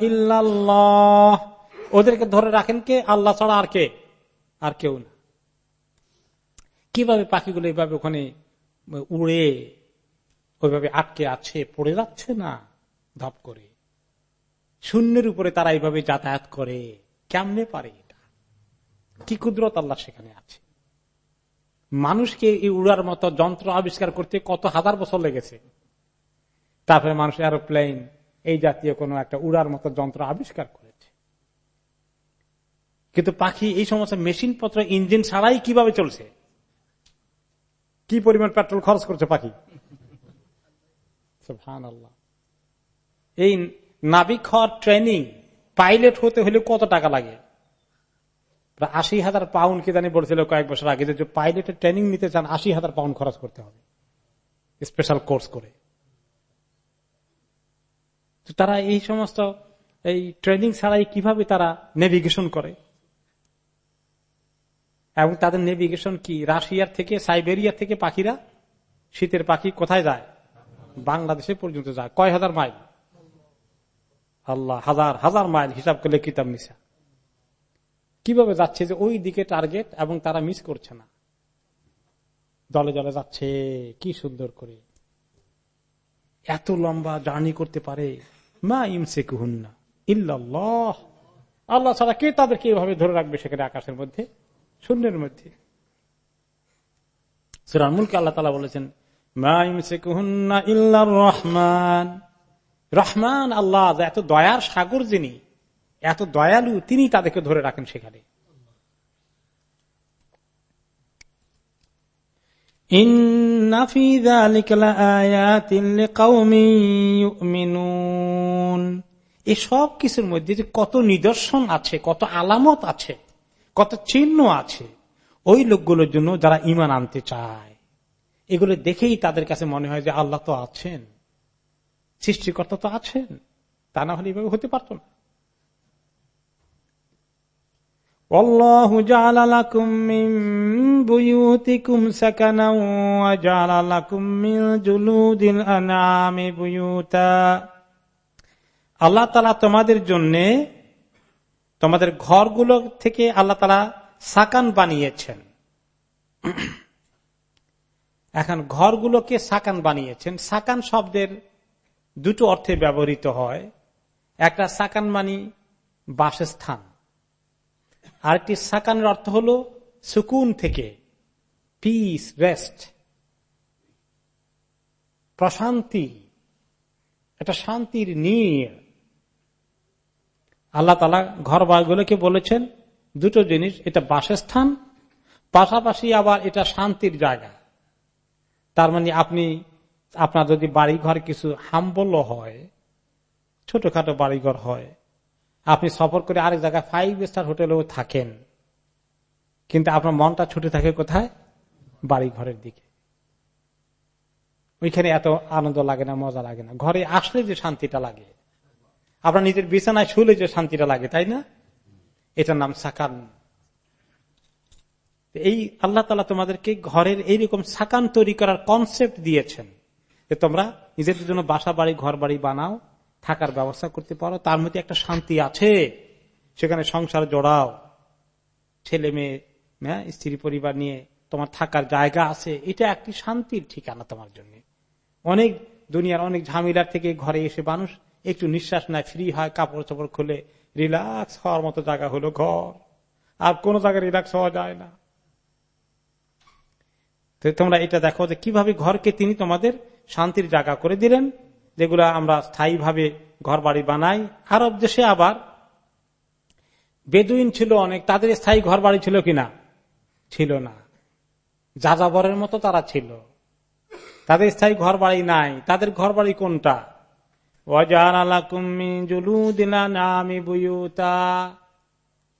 ইল্লাল্লাহ। ওদেরকে ধরে রাখেন কে? আল্লাহ ছাড়া আর কে? আর কেউ না। কীভাবে পাখিগুলো এইভাবে ওখানে উড়ে, ওইভাবে আটকে আছে, পড়ে যাচ্ছে না? ধপ করে। শূন্যের উপরে তারা এইভাবে যাতায়াত করে। কেমনে পারে এটা? কি কুদরত আল্লাহ সেখানে আছে? মানুষকে এই উড়ার মতো যন্ত্র আবিষ্কার করতে কত হাজার বছর লেগেছে। তারপরে মানুষ এরোপ্লেন এই জাতীয় কোনো একটা উড়ার মতো যন্ত্র আবিষ্কার করেছে কিন্তু পাখি এই সমস্ত মেশিন পত্র ইঞ্জিন ছাড়াই কীভাবে চলছে? কি পরিমাণ পেট্রোল খরচ করছে পাখি? এই নাবিক হওয়ার ট্রেনিং, পাইলট হতে হলে কত টাকা লাগে? আশি হাজার পাউন্ড কি জানি বলছিল কয়েক বছর আগে যে পাইলটের ট্রেনিং নিতে চান আশি হাজার পাউন্ড খরচ করতে হবে স্পেশাল কোর্স করে। তারা এই সমস্ত, এই ট্রেনিং ছাড়াই কীভাবে তারা নেভিগেশন করে? এবং তাদের নেভিগেশন কি? রাশিয়ার থেকে সাইবেরিয়া থেকে পাখিরা শীতের পাখি কোথায় যায়? বাংলাদেশে পর্যন্ত যায়। কয় হাজার মাইল? আল্লাহ, হাজার হাজার মাইল হিসাব করলে কিতাব মিশা কীভাবে যাচ্ছে যে ওই দিকে টার্গেট এবং তারা মিস করছে না? দলে দলে যাচ্ছে, কি সুন্দর করে। এত লম্বা জার্নি করতে পারে। মা ইমসে কুহুন্না ইল্লাল্লাহ। আল্লাহ ছাড়া কে তাদেরকে এভাবে ধরে রাখবে সেখানে আকাশের মধ্যে? শূন্যের মধ্যে। সুরানমুলকে আল্লাহ তালা বলেছেন রহমান। রহমান আল্লাহ এত দয়ার সাগর যিনি, এত দয়ালু তিনি তাদেরকে ধরে রাখেন সেখানে। এসব কিছুর মধ্যে যে কত নিদর্শন আছে, কত আলামত আছে কত চিহ্ন আছে ওই লোকগুলোর জন্য যারা ইমান আনতে চায়। এগুলো দেখেই তাদের কাছে মনে হয় যে আল্লাহ তো আছেন। সৃষ্টিকর্তা তো আছেন। তা না হলে এভাবে হতে পারত না। আল্লাহ তালা তোমাদের জন্যে তোমাদের ঘরগুলো থেকে আল্লাহ তালা সাকান বানিয়েছেন। এখন ঘরগুলোকে সাকান বানিয়েছেন। সাকান শব্দের দুটো অর্থে ব্যবহৃত হয়। একটা সাকান মানি বাসস্থান। আরেকটি সাকানের অর্থ হল সুকুন থেকে পিস রেস্ট প্রশান্তি। একটা শান্তির নিয়ে আল্লাহ তালা ঘর বাড়িগুলোকে বলেছেন, দুটো জিনিস, এটা বাসস্থান, পাশাপাশি আবার এটা শান্তির জায়গা। তার মানে আপনি, আপনার যদি বাড়ি ঘর কিছু হাম্বল হয়, ছোটখাটো বাড়িঘর হয়, আপনি সফর করে আরেক জায়গায় ফাইভ স্টার হোটেলেও থাকেন, কিন্তু আপনার মনটা ছুটে থাকে কোথায়? বাড়ি ঘরের দিকে। ওইখানে এত আনন্দ লাগে না, মজা লাগে না। ঘরে আসলে যে শান্তিটা লাগে। আপনার নিজের বিছানায় শুলে যে শান্তিটা লাগে, তাই না? এটার নাম সাকান। এই আল্লাহ তালা তোমাদেরকে ঘরের এইরকম সাকান তৈরি করার কনসেপ্ট দিয়েছেন যে তোমরা নিজেদের জন্য বাসা বাড়ি ঘর বাড়ি বানাও, থাকার ব্যবস্থা করতে পারো, তার মধ্যে একটা শান্তি আছে। সেখানে সংসার জোড়াও। ছেলে মেয়ে হ্যাঁ স্ত্রী পরিবার নিয়ে তোমার থাকার জায়গা আছে। এটা একটি শান্তির ঠিকানা তোমার জন্য। অনেক দুনিয়ার অনেক ঝামেলার থেকে ঘরে এসে মানুষ একটু নিঃশ্বাস নেয়, ফ্রি হয়, কাপড় চাপড় খুলে, রিল্যাক্স হওয়ার মতো জায়গা হলো ঘর। আর কোন জায়গায় রিল্যাক্স হওয়া যায় না। তোমরা এটা দেখো যে কীভাবে ঘরকে তিনি তোমাদের শান্তির জায়গা করে দিলেন, যেগুলো আমরা স্থায়ীভাবে ঘর বাড়ি বানাই। আরব দেশে আবার বেদুইন ছিল অনেক, তাদের স্থায়ী ঘর বাড়ি ছিল কিনা? ছিল না। যাযাবরের মতো তারা ছিল। তাদের স্থায়ী ঘর বাড়ি নাই। তাদের ঘর বাড়ি কোনটা?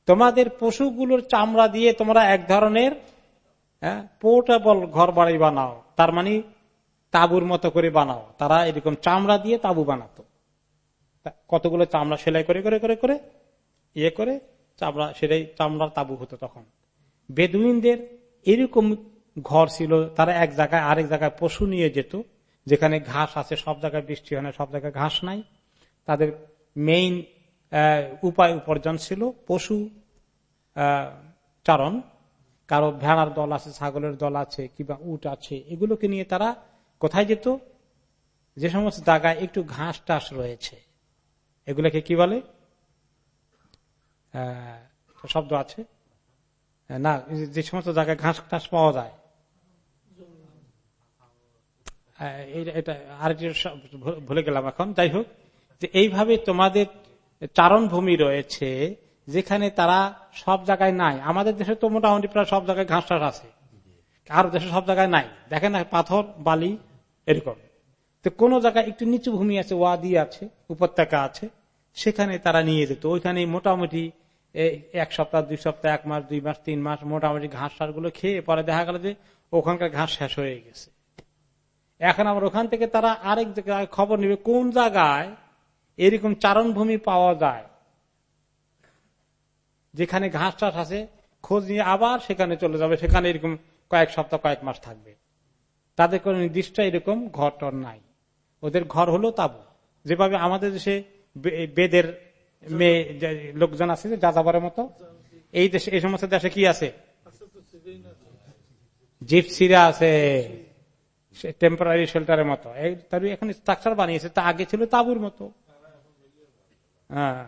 তোমাদের পশুগুলোর চামড়া দিয়ে তোমরা এক ধরনের পোর্টেবল ঘর বাড়ি বানাও। তার মানে তাবুর মতো করে বানাও। তারা এরকম চামড়া দিয়ে তাবু বানাতো। কতগুলো চামড়া সেলাই করে করে করে করে ইয়ে করে চামড়া সেটাই চামড়ার তাবু হতো তখন। বেদুইনদের এরকম ঘর ছিল, তারা এক জায়গায় আরেক জায়গায় পশু নিয়ে যেত। যেখানে ঘাস আছে, সব জায়গায় বৃষ্টি হয় না, সব জায়গায় ঘাস নাই। তাদের মেইন উপায় উপার্জন ছিল পশু চারণ। কারও ভেড়ার দল আছে, ছাগলের দল আছে, কিংবা উট আছে, এগুলোকে নিয়ে তারা কোথায় যেত? যে সমস্ত জায়গায় একটু ঘাস টাস রয়েছে। এগুলোকে কি বলে? শব্দ আছে। না, যে সমস্ত জায়গায় ঘাস টাস পাওয়া যায়। এটা আরেকটি ভুলে গেলাম এখন। যাই হোক, যে এইভাবে তোমাদের চারণ ভূমি রয়েছে, যেখানে তারা সব জায়গায় নাই। আমাদের দেশে তো মোটামুটি প্রায় সব জায়গায় ঘাস টাস আছে। আর দেশে সব জায়গায় নাই। দেখেন পাথর, বালি, এরকম। তো কোন জায়গায় একটু নিচু ভূমি আছে, ওয়াদি আছে, উপত্যকা আছে, সেখানে তারা নিয়ে যেত। ওইখানে মোটামুটি এক সপ্তাহ, দুই সপ্তাহ, এক মাস, দুই মাস, তিন মাস মোটামুটি ঘাস সারগুলো খেয়ে পরে দেখা গেল যে ওখানকার ঘাস শেষ হয়ে গেছে। এখন আবার ওখান থেকে তারা আরেক জায়গায় খবর নেবে কোন জায়গায় এরকম চারণভূমি পাওয়া যায়। যেখানে ঘাস চাষ আছে খোঁজ নিয়ে আবার সেখানে চলে যাবে সেখানে এরকম কয়েক সপ্তাহ কয়েক মাস থাকবে। তাদের কোন নির্দিষ্ট এরকম ঘর টর নাই। ওদের ঘর হলো তাবু। যেভাবে আমাদের দেশে বেদের মেয়ে লোকজন আছে যাযাবরের মতো এই দেশে এই সমস্ত দেশে কি আছে। জিপসিরা আছে। টেম্পোরারি শেল্টারের মতো। তার এখন স্ট্রাকচার বানিয়েছে, তা আগে ছিল তাবুর মতো। হ্যাঁ।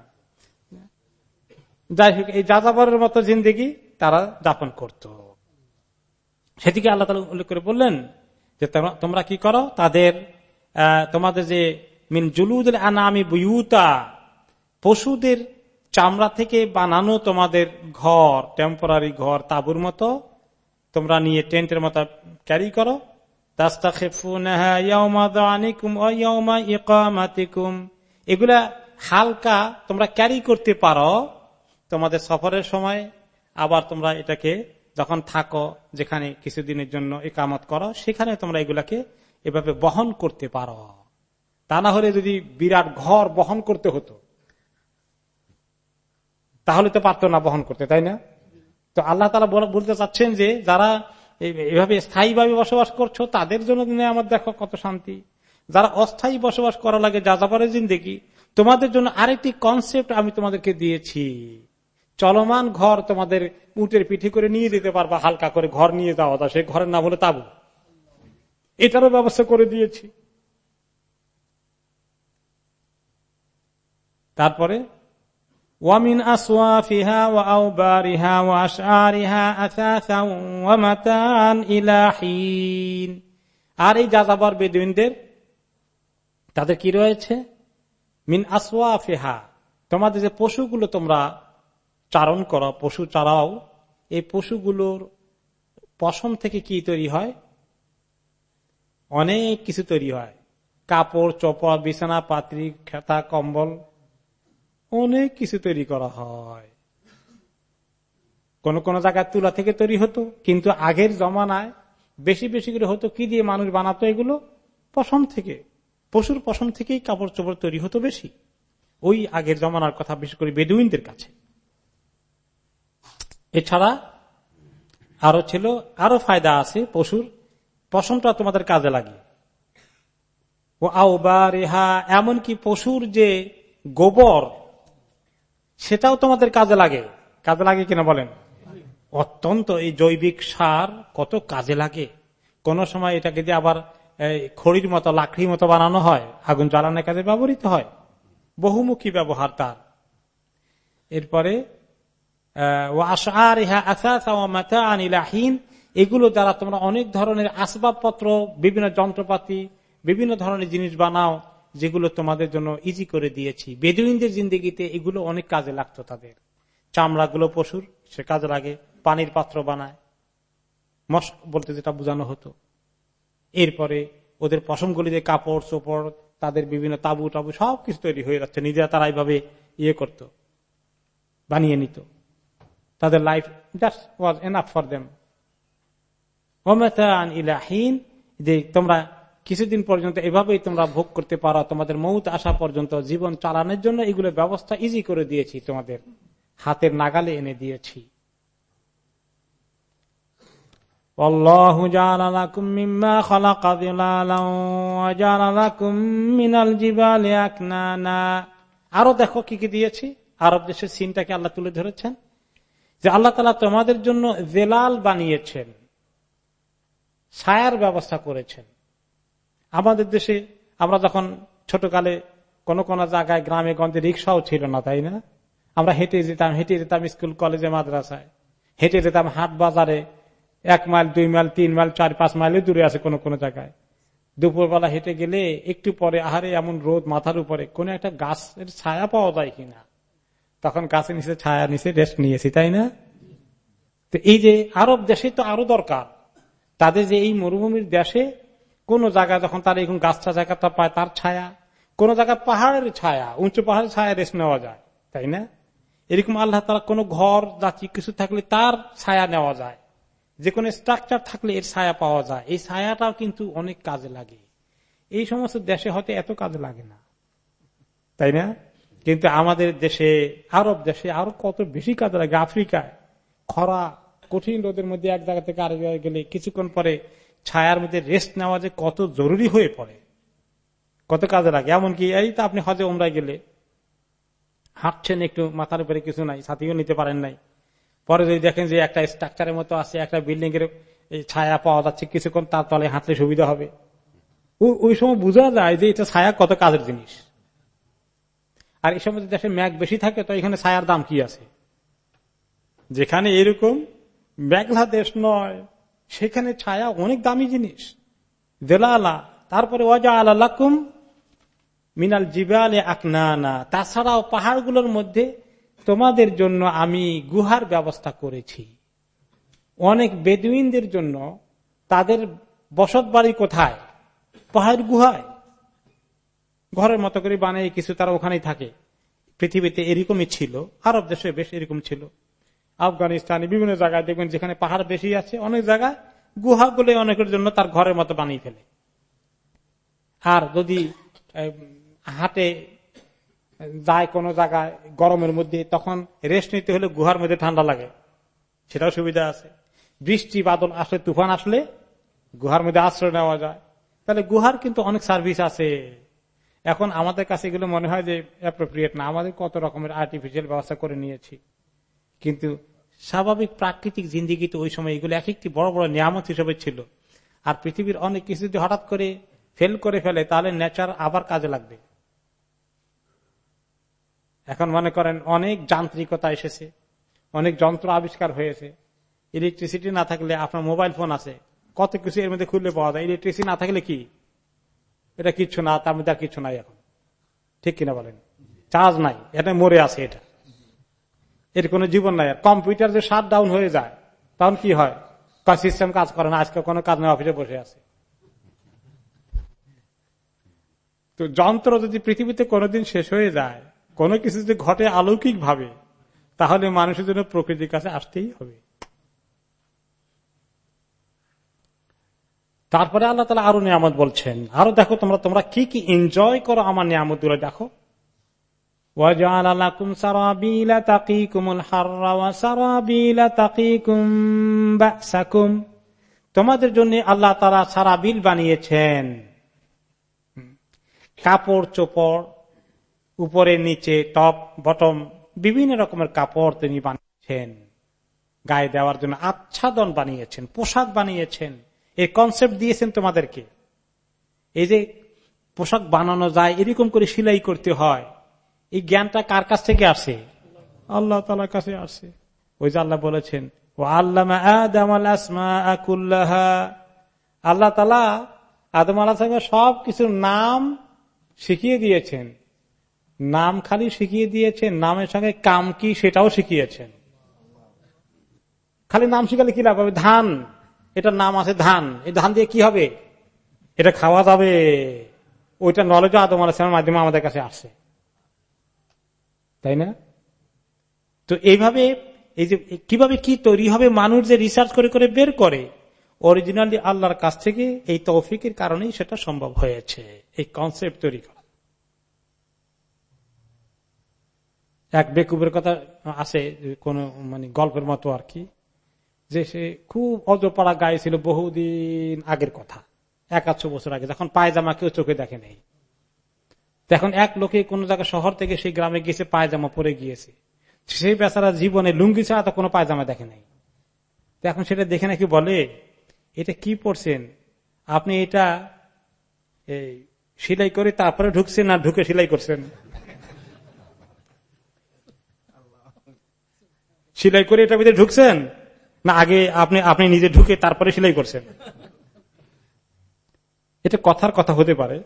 যাই হোক, এই যাযাবরের মতো জিন্দিগি তারা যাপন করত। সেদিকে আল্লাহ তালা উল্লেখ করে বললেন যে, তোমরা কি করো? তাদের তোমাদের যে মিন জুলুদের আনামি বুয়ুতা, পশুদের চামড়া থেকে বানানো তোমাদের ঘর টেম্পোরারি ঘর, তাবুর মতো, তোমরা নিয়ে টেন্টের মতো ক্যারি করো। এগুলা হালকা তোমরা ক্যারি করতে পারো তোমাদের সফরের সময়, আবার তোমরা এটাকে যখন থাকো, যেখানে কিছুদিনের জন্য একামত করো, সেখানে তোমরা এগুলাকে এভাবে বহন করতে পারো। তা না হলে যদি বিরাট ঘর বহন করতে হতো, তাহলে তো পারতো না বহন করতে, তাই না? তো আল্লাহ তালা বলতে চাচ্ছেন যে যারা এভাবে স্থায়ীভাবে বসবাস করছ, তাদের জন্য আমার দেখো কত শান্তি। যারা অস্থায়ী বসবাস করা লাগে, যা যাবারের জিন্দেগি, তোমাদের জন্য আরেকটি কনসেপ্ট আমি তোমাদেরকে দিয়েছি। চলমান ঘর তোমাদের উটের পিঠে করে নিয়ে যেতে পারবা, হালকা করে ঘর নিয়ে যাওয়া যায়। সেই ঘরের নাম হলে তাবু। এটারও ব্যবস্থা করে দিয়েছি। তারপরে ওয়ামিন আসওয়াফিহা ওয়া আওবারিহা ওয়া আশআরিহা আসাসা ইলাহিন আর এই যাযাবর বেদুইনদের, তাদের কি রয়েছে? মিন আসওয়াফিহা, তোমাদের যে পশুগুলো তোমরা চারণ করো, পশু চারাও, এই পশুগুলোর পশম থেকে কি তৈরি হয়? অনেক কিছু তৈরি হয়। কাপড়, চপড়, বিছানা, পাত্রি, খেতা, কম্বল অনেক কিছু তৈরি করা হয়। কোন কোন জায়গায় তুলা থেকে তৈরি হতো, কিন্তু আগের জমানায় বেশি বেশি করে হতো। কি দিয়ে মানুষ বানাতো এগুলো? পশম থেকে। পশুর পশম থেকেই কাপড় চোপড় তৈরি হতো বেশি। ওই আগের জমানার কথা বিশেষ করে বেদুইনদের কাছে। এছাড়া আরও ছিল, আরও ফায়দা আছে পশুর। পশমটা তোমাদের কাজে লাগে। ও আওবা রেহা এমনকি পশুর যে গোবর সেটাও তোমাদের কাজে লাগে। কাজে লাগে কিনা বলেন? অত্যন্ত এই জৈবিক সার কত কাজে লাগে। কোন সময় এটাকে যে আবার খড়ির মতো, লাকড়ির মতো বানানো হয়, আগুন জ্বালানোর কাজে ব্যবহৃত হয়। বহুমুখী ব্যবহার তার। এরপরে এগুলো দ্বারা তোমরা অনেক ধরনের আসবাবপত্র, বিভিন্ন যন্ত্রপাতি, বিভিন্ন ধরনের জিনিস বানাও। যেগুলো তোমাদের জন্য ইজি করে দিয়েছি। বেদুইনদের জিন্দগিতে এগুলো অনেক কাজে লাগতো তাদের। চামড়াগুলো পশুর, সে কাজে লাগে পানির পাত্র বানায়। মস্ক বলতে যেটা বোঝানো হতো। এরপরে ওদের পশমগুলিতে কাপড়, চোপড়, তাদের বিভিন্ন তাবু টাবু সবকিছু তৈরি হয়ে যাচ্ছে। নিজেরা তারা এইভাবে ইয়ে করত, বানিয়ে নিত। তাদের life just was enough for them ইলাহীন যে তোমরা কিছুদিন পর্যন্ত এভাবেই তোমরা ভোগ করতে পারো। তোমাদের মৌত আসা পর্যন্ত জীবন চালানোর জন্য এগুলো ব্যবস্থা ইজি করে দিয়েছি, তোমাদের হাতের নাগালে এনে দিয়েছি। আরও দেখো কি কি দিয়েছি। আরব দেশের সিনটাকে আল্লাহ তুলে ধরেছেন যে আল্লাহ তালা তোমাদের জন্য জেলাল বানিয়েছেন, ছায়ার ব্যবস্থা করেছেন। আমাদের দেশে আমরা যখন ছোটকালে কোন কোন জায়গায় গ্রামে গঞ্জে রিক্সাও ছিল না, তাই না? আমরা হেঁটে যেতাম হেঁটে যেতাম স্কুল, কলেজে, মাদ্রাসায়। হেঁটে যেতাম হাট বাজারে, এক মাইল, দুই মাইল, তিন মাইল, চার, পাঁচ মাইলে দূরে আছে কোন কোন জায়গায়। দুপুরবেলা হেঁটে গেলে একটু পরে, আহারে এমন রোদ মাথার উপরে, কোন একটা গাছের ছায়া পাওয়া যায় কিনা? তখন গাছের নিচে ছায়া নিচে রেস্ট নিয়েছি, তাই না? তো এই যে আরব দেশে তো আরও দরকার। তাদের যে এই মরুভূমির দেশে কোন জায়গায় যখন তার এরকম গাছটা জায়গাটা পায় তার ছায়া, কোন জায়গায় পাহাড়ের ছায়া, উঁচু পাহাড়ের ছায়া রেস্ট নেওয়া যায়, তাই না? এরকম আল্লাহ তালা কোনো ঘর, জাতি কিছু থাকলে তার ছায়া নেওয়া যায়। যে কোনো স্ট্রাকচার থাকলে এর ছায়া পাওয়া যায়। এই ছায়াটাও কিন্তু অনেক কাজে লাগে। এই সমস্ত দেশে হয়তো এত কাজে লাগে না। তাই না? কিন্তু আমাদের দেশে, আরব দেশে আরও কত বেশি কাজে লাগে। আফ্রিকায় খরা কঠিন রোদের মধ্যে এক জায়গা থেকে আরেক জায়গায় গেলে কিছুক্ষণ পরে ছায়ার মধ্যে রেস্ট নেওয়া যে কত জরুরি হয়ে পড়ে, কত কাজে লাগে। এমনকি এই তো আপনি হজে ওমরায় গেলে হাঁটছেন একটু, মাথার উপরে কিছু নাই, সাথীও নিতে পারেন নাই। পরে যদি দেখেন যে একটা স্ট্রাকচারের মতো আছে, একটা বিল্ডিং এর ছায়া পাওয়া যাচ্ছে কিছুক্ষণ, তার তলে হাঁটলে সুবিধা হবে। ওই সময় বোঝা যায় যে এটা ছায়া কত কাজের জিনিস। আর এই সময় দেশে ম্যাগ বেশি থাকে, তো এখানে ছায়ার দাম কি আছে? যেখানে এরকম মেঘলা দেশ নয় সেখানে ছায়া অনেক দামি জিনিস। দেলালা, তারপরে ওয়াজা আলাকুম মিনাল জিবালে আকনা তাছাড়াও পাহাড়গুলোর মধ্যে তোমাদের জন্য আমি গুহার ব্যবস্থা করেছি। অনেক বেদুইনদের জন্য। তাদের বসত বাড়ি কোথায়? পাহাড় গুহায়। ঘরের মতো করে বানিয়ে কিছু তারা ওখানেই থাকে। পৃথিবীতে এরকমই ছিল, আরব দেশে বেশ এরকম ছিল। আফগানিস্তানে বিভিন্ন জায়গায় দেখবেন যেখানে পাহাড় বেশি আছে, অনেক জায়গায় গুহাগুলো অনেকের জন্য তার ঘরের মতো বানিয়ে ফেলে। আর যদি হাটে যায় কোন জায়গায় গরমের মধ্যে, তখন রেস্ট নিতে হলে গুহার মধ্যে ঠান্ডা লাগে। সেটাও সুবিধা আছে। বৃষ্টি, বাদল আসলে, তুফান আসলে গুহার মধ্যে আশ্রয় নেওয়া যায়। তাহলে গুহার কিন্তু অনেক সার্ভিস আছে। এখন আমাদের কাছে এগুলো মনে হয় যে অ্যাপ্রোপ্রিয়েট না। আমাদের কত রকমের আর্টিফিশিয়াল ব্যবস্থা করে নিয়েছি। কিন্তু স্বাভাবিক প্রাকৃতিক জিন্দিগিতে ওই সময় এগুলো এক একটি বড় বড় নিয়ামত হিসেবে ছিল। আর পৃথিবীর অনেক কিছু যদি হঠাৎ করে ফেল করে ফেলে, তাহলে নেচার আবার কাজে লাগবে। এখন মনে করেন অনেক যান্ত্রিকতা এসেছে, অনেক যন্ত্র আবিষ্কার হয়েছে। ইলেকট্রিসিটি না থাকলে আপনার মোবাইল ফোন আছে, কত কিছু এর মধ্যে খুললে পাওয়া যায়। ইলেকট্রিসিটি না থাকলে কি? এটা কিচ্ছু না, তার মধ্যে আর কিছু নাই এখন। ঠিক কিনা বলেন? চার্জ নাই, এটা মরে আছে এটা। এর কোন জীবন নাই। কম্পিউটার যে শাট ডাউন হয়ে যায়, তখন কি হয়? সিস্টেম কাজ করে না, আজকে কোনো কাজ নেই অফিসে বসে আছে। তো যন্ত্র যদি পৃথিবীতে কোনোদিন শেষ হয়ে যায়, কোনো কিছু যদি ঘটে অলৌকিক ভাবে তাহলে মানুষের জন্য প্রকৃতির কাছে আসতেই হবে। তারপরে আল্লাহ তালা আরও নিয়ামত বলছেন, আরও দেখো তোমরা তোমরা কি কি এনজয় করো আমার নিয়ামত তোমাদের জন্য আল্লাহ তারা সারাবিল বানিয়েছেন। কাপড় চোপড়, উপরে, নিচে টপ বটম বিভিন্ন রকমের কাপড় তিনি বানিয়েছেন। গায়ে দেওয়ার জন্য আচ্ছাদন বানিয়েছেন, পোশাক বানিয়েছেন। এই কনসেপ্ট দিয়েছেন তোমাদেরকে। এই যে পোশাক বানানো যায়, এরকম করে সিলাই করতে হয়। এই জ্ঞানটা কার কাছ থেকে আসে? আল্লাহ তালার কাছে আসে। ওই যে আল্লাহ বলেছেন ও আল্লাহ আল্লাহ তালা আদম আল্লাহ সব কিছুর নাম শিখিয়ে দিয়েছেন। নাম খালি শিখিয়ে দিয়েছেন, নামের সঙ্গে কাম কি সেটাও শিখিয়েছেন। খালি নাম শিখালে কি লাভ হবে? ধান, এটার নাম আছে ধান। এই ধান দিয়ে কি হবে? এটা খাওয়া যাবে। ওইটা নলেজ আদম আলামের মাধ্যমে আমাদের কাছে আসে। তাই না? তো এইভাবে, এই যে, কীভাবে কি তৈরি হবে, মানুষ যে রিসার্চ করে করে বের করে অরিজিনালি আল্লাহর কাছ থেকে এই তৌফিকের কারণেই সেটা সম্ভব হয়েছে, এই কনসেপ্ট তৈরি করা। এক বেকুবের কথা আছে, কোন মানে গল্পের মতো আর কি, যে সে খুব অজপাড়া গায়ে ছিল বহুদিন আগের কথা এক আধশো বছর আগে, যখন পায়জামা কেউ চোখে দেখে নেই। এখন এক লোকে কোন জায়গায় শহর থেকে সেই গ্রামে গিয়েছে, পায়জামা পরে গিয়েছে। সেই বেচারা জীবনে লুঙ্গি ছাড়া তো কোনো পায়জামা দেখে নাই। এখন সেটা দেখে নাকি বলে, এটা কি পড়ছেন আপনি এটা সিলাই করে তারপরে ঢুকছেন না ঢুকে সেলাই করছেন? সেলাই করে এটা ভিতরে ঢুকছেন? না, আগে আপনি আপনি নিজে ঢুকে তারপরে সেলাই করছেন। এটা কথার কথা হতে পারে।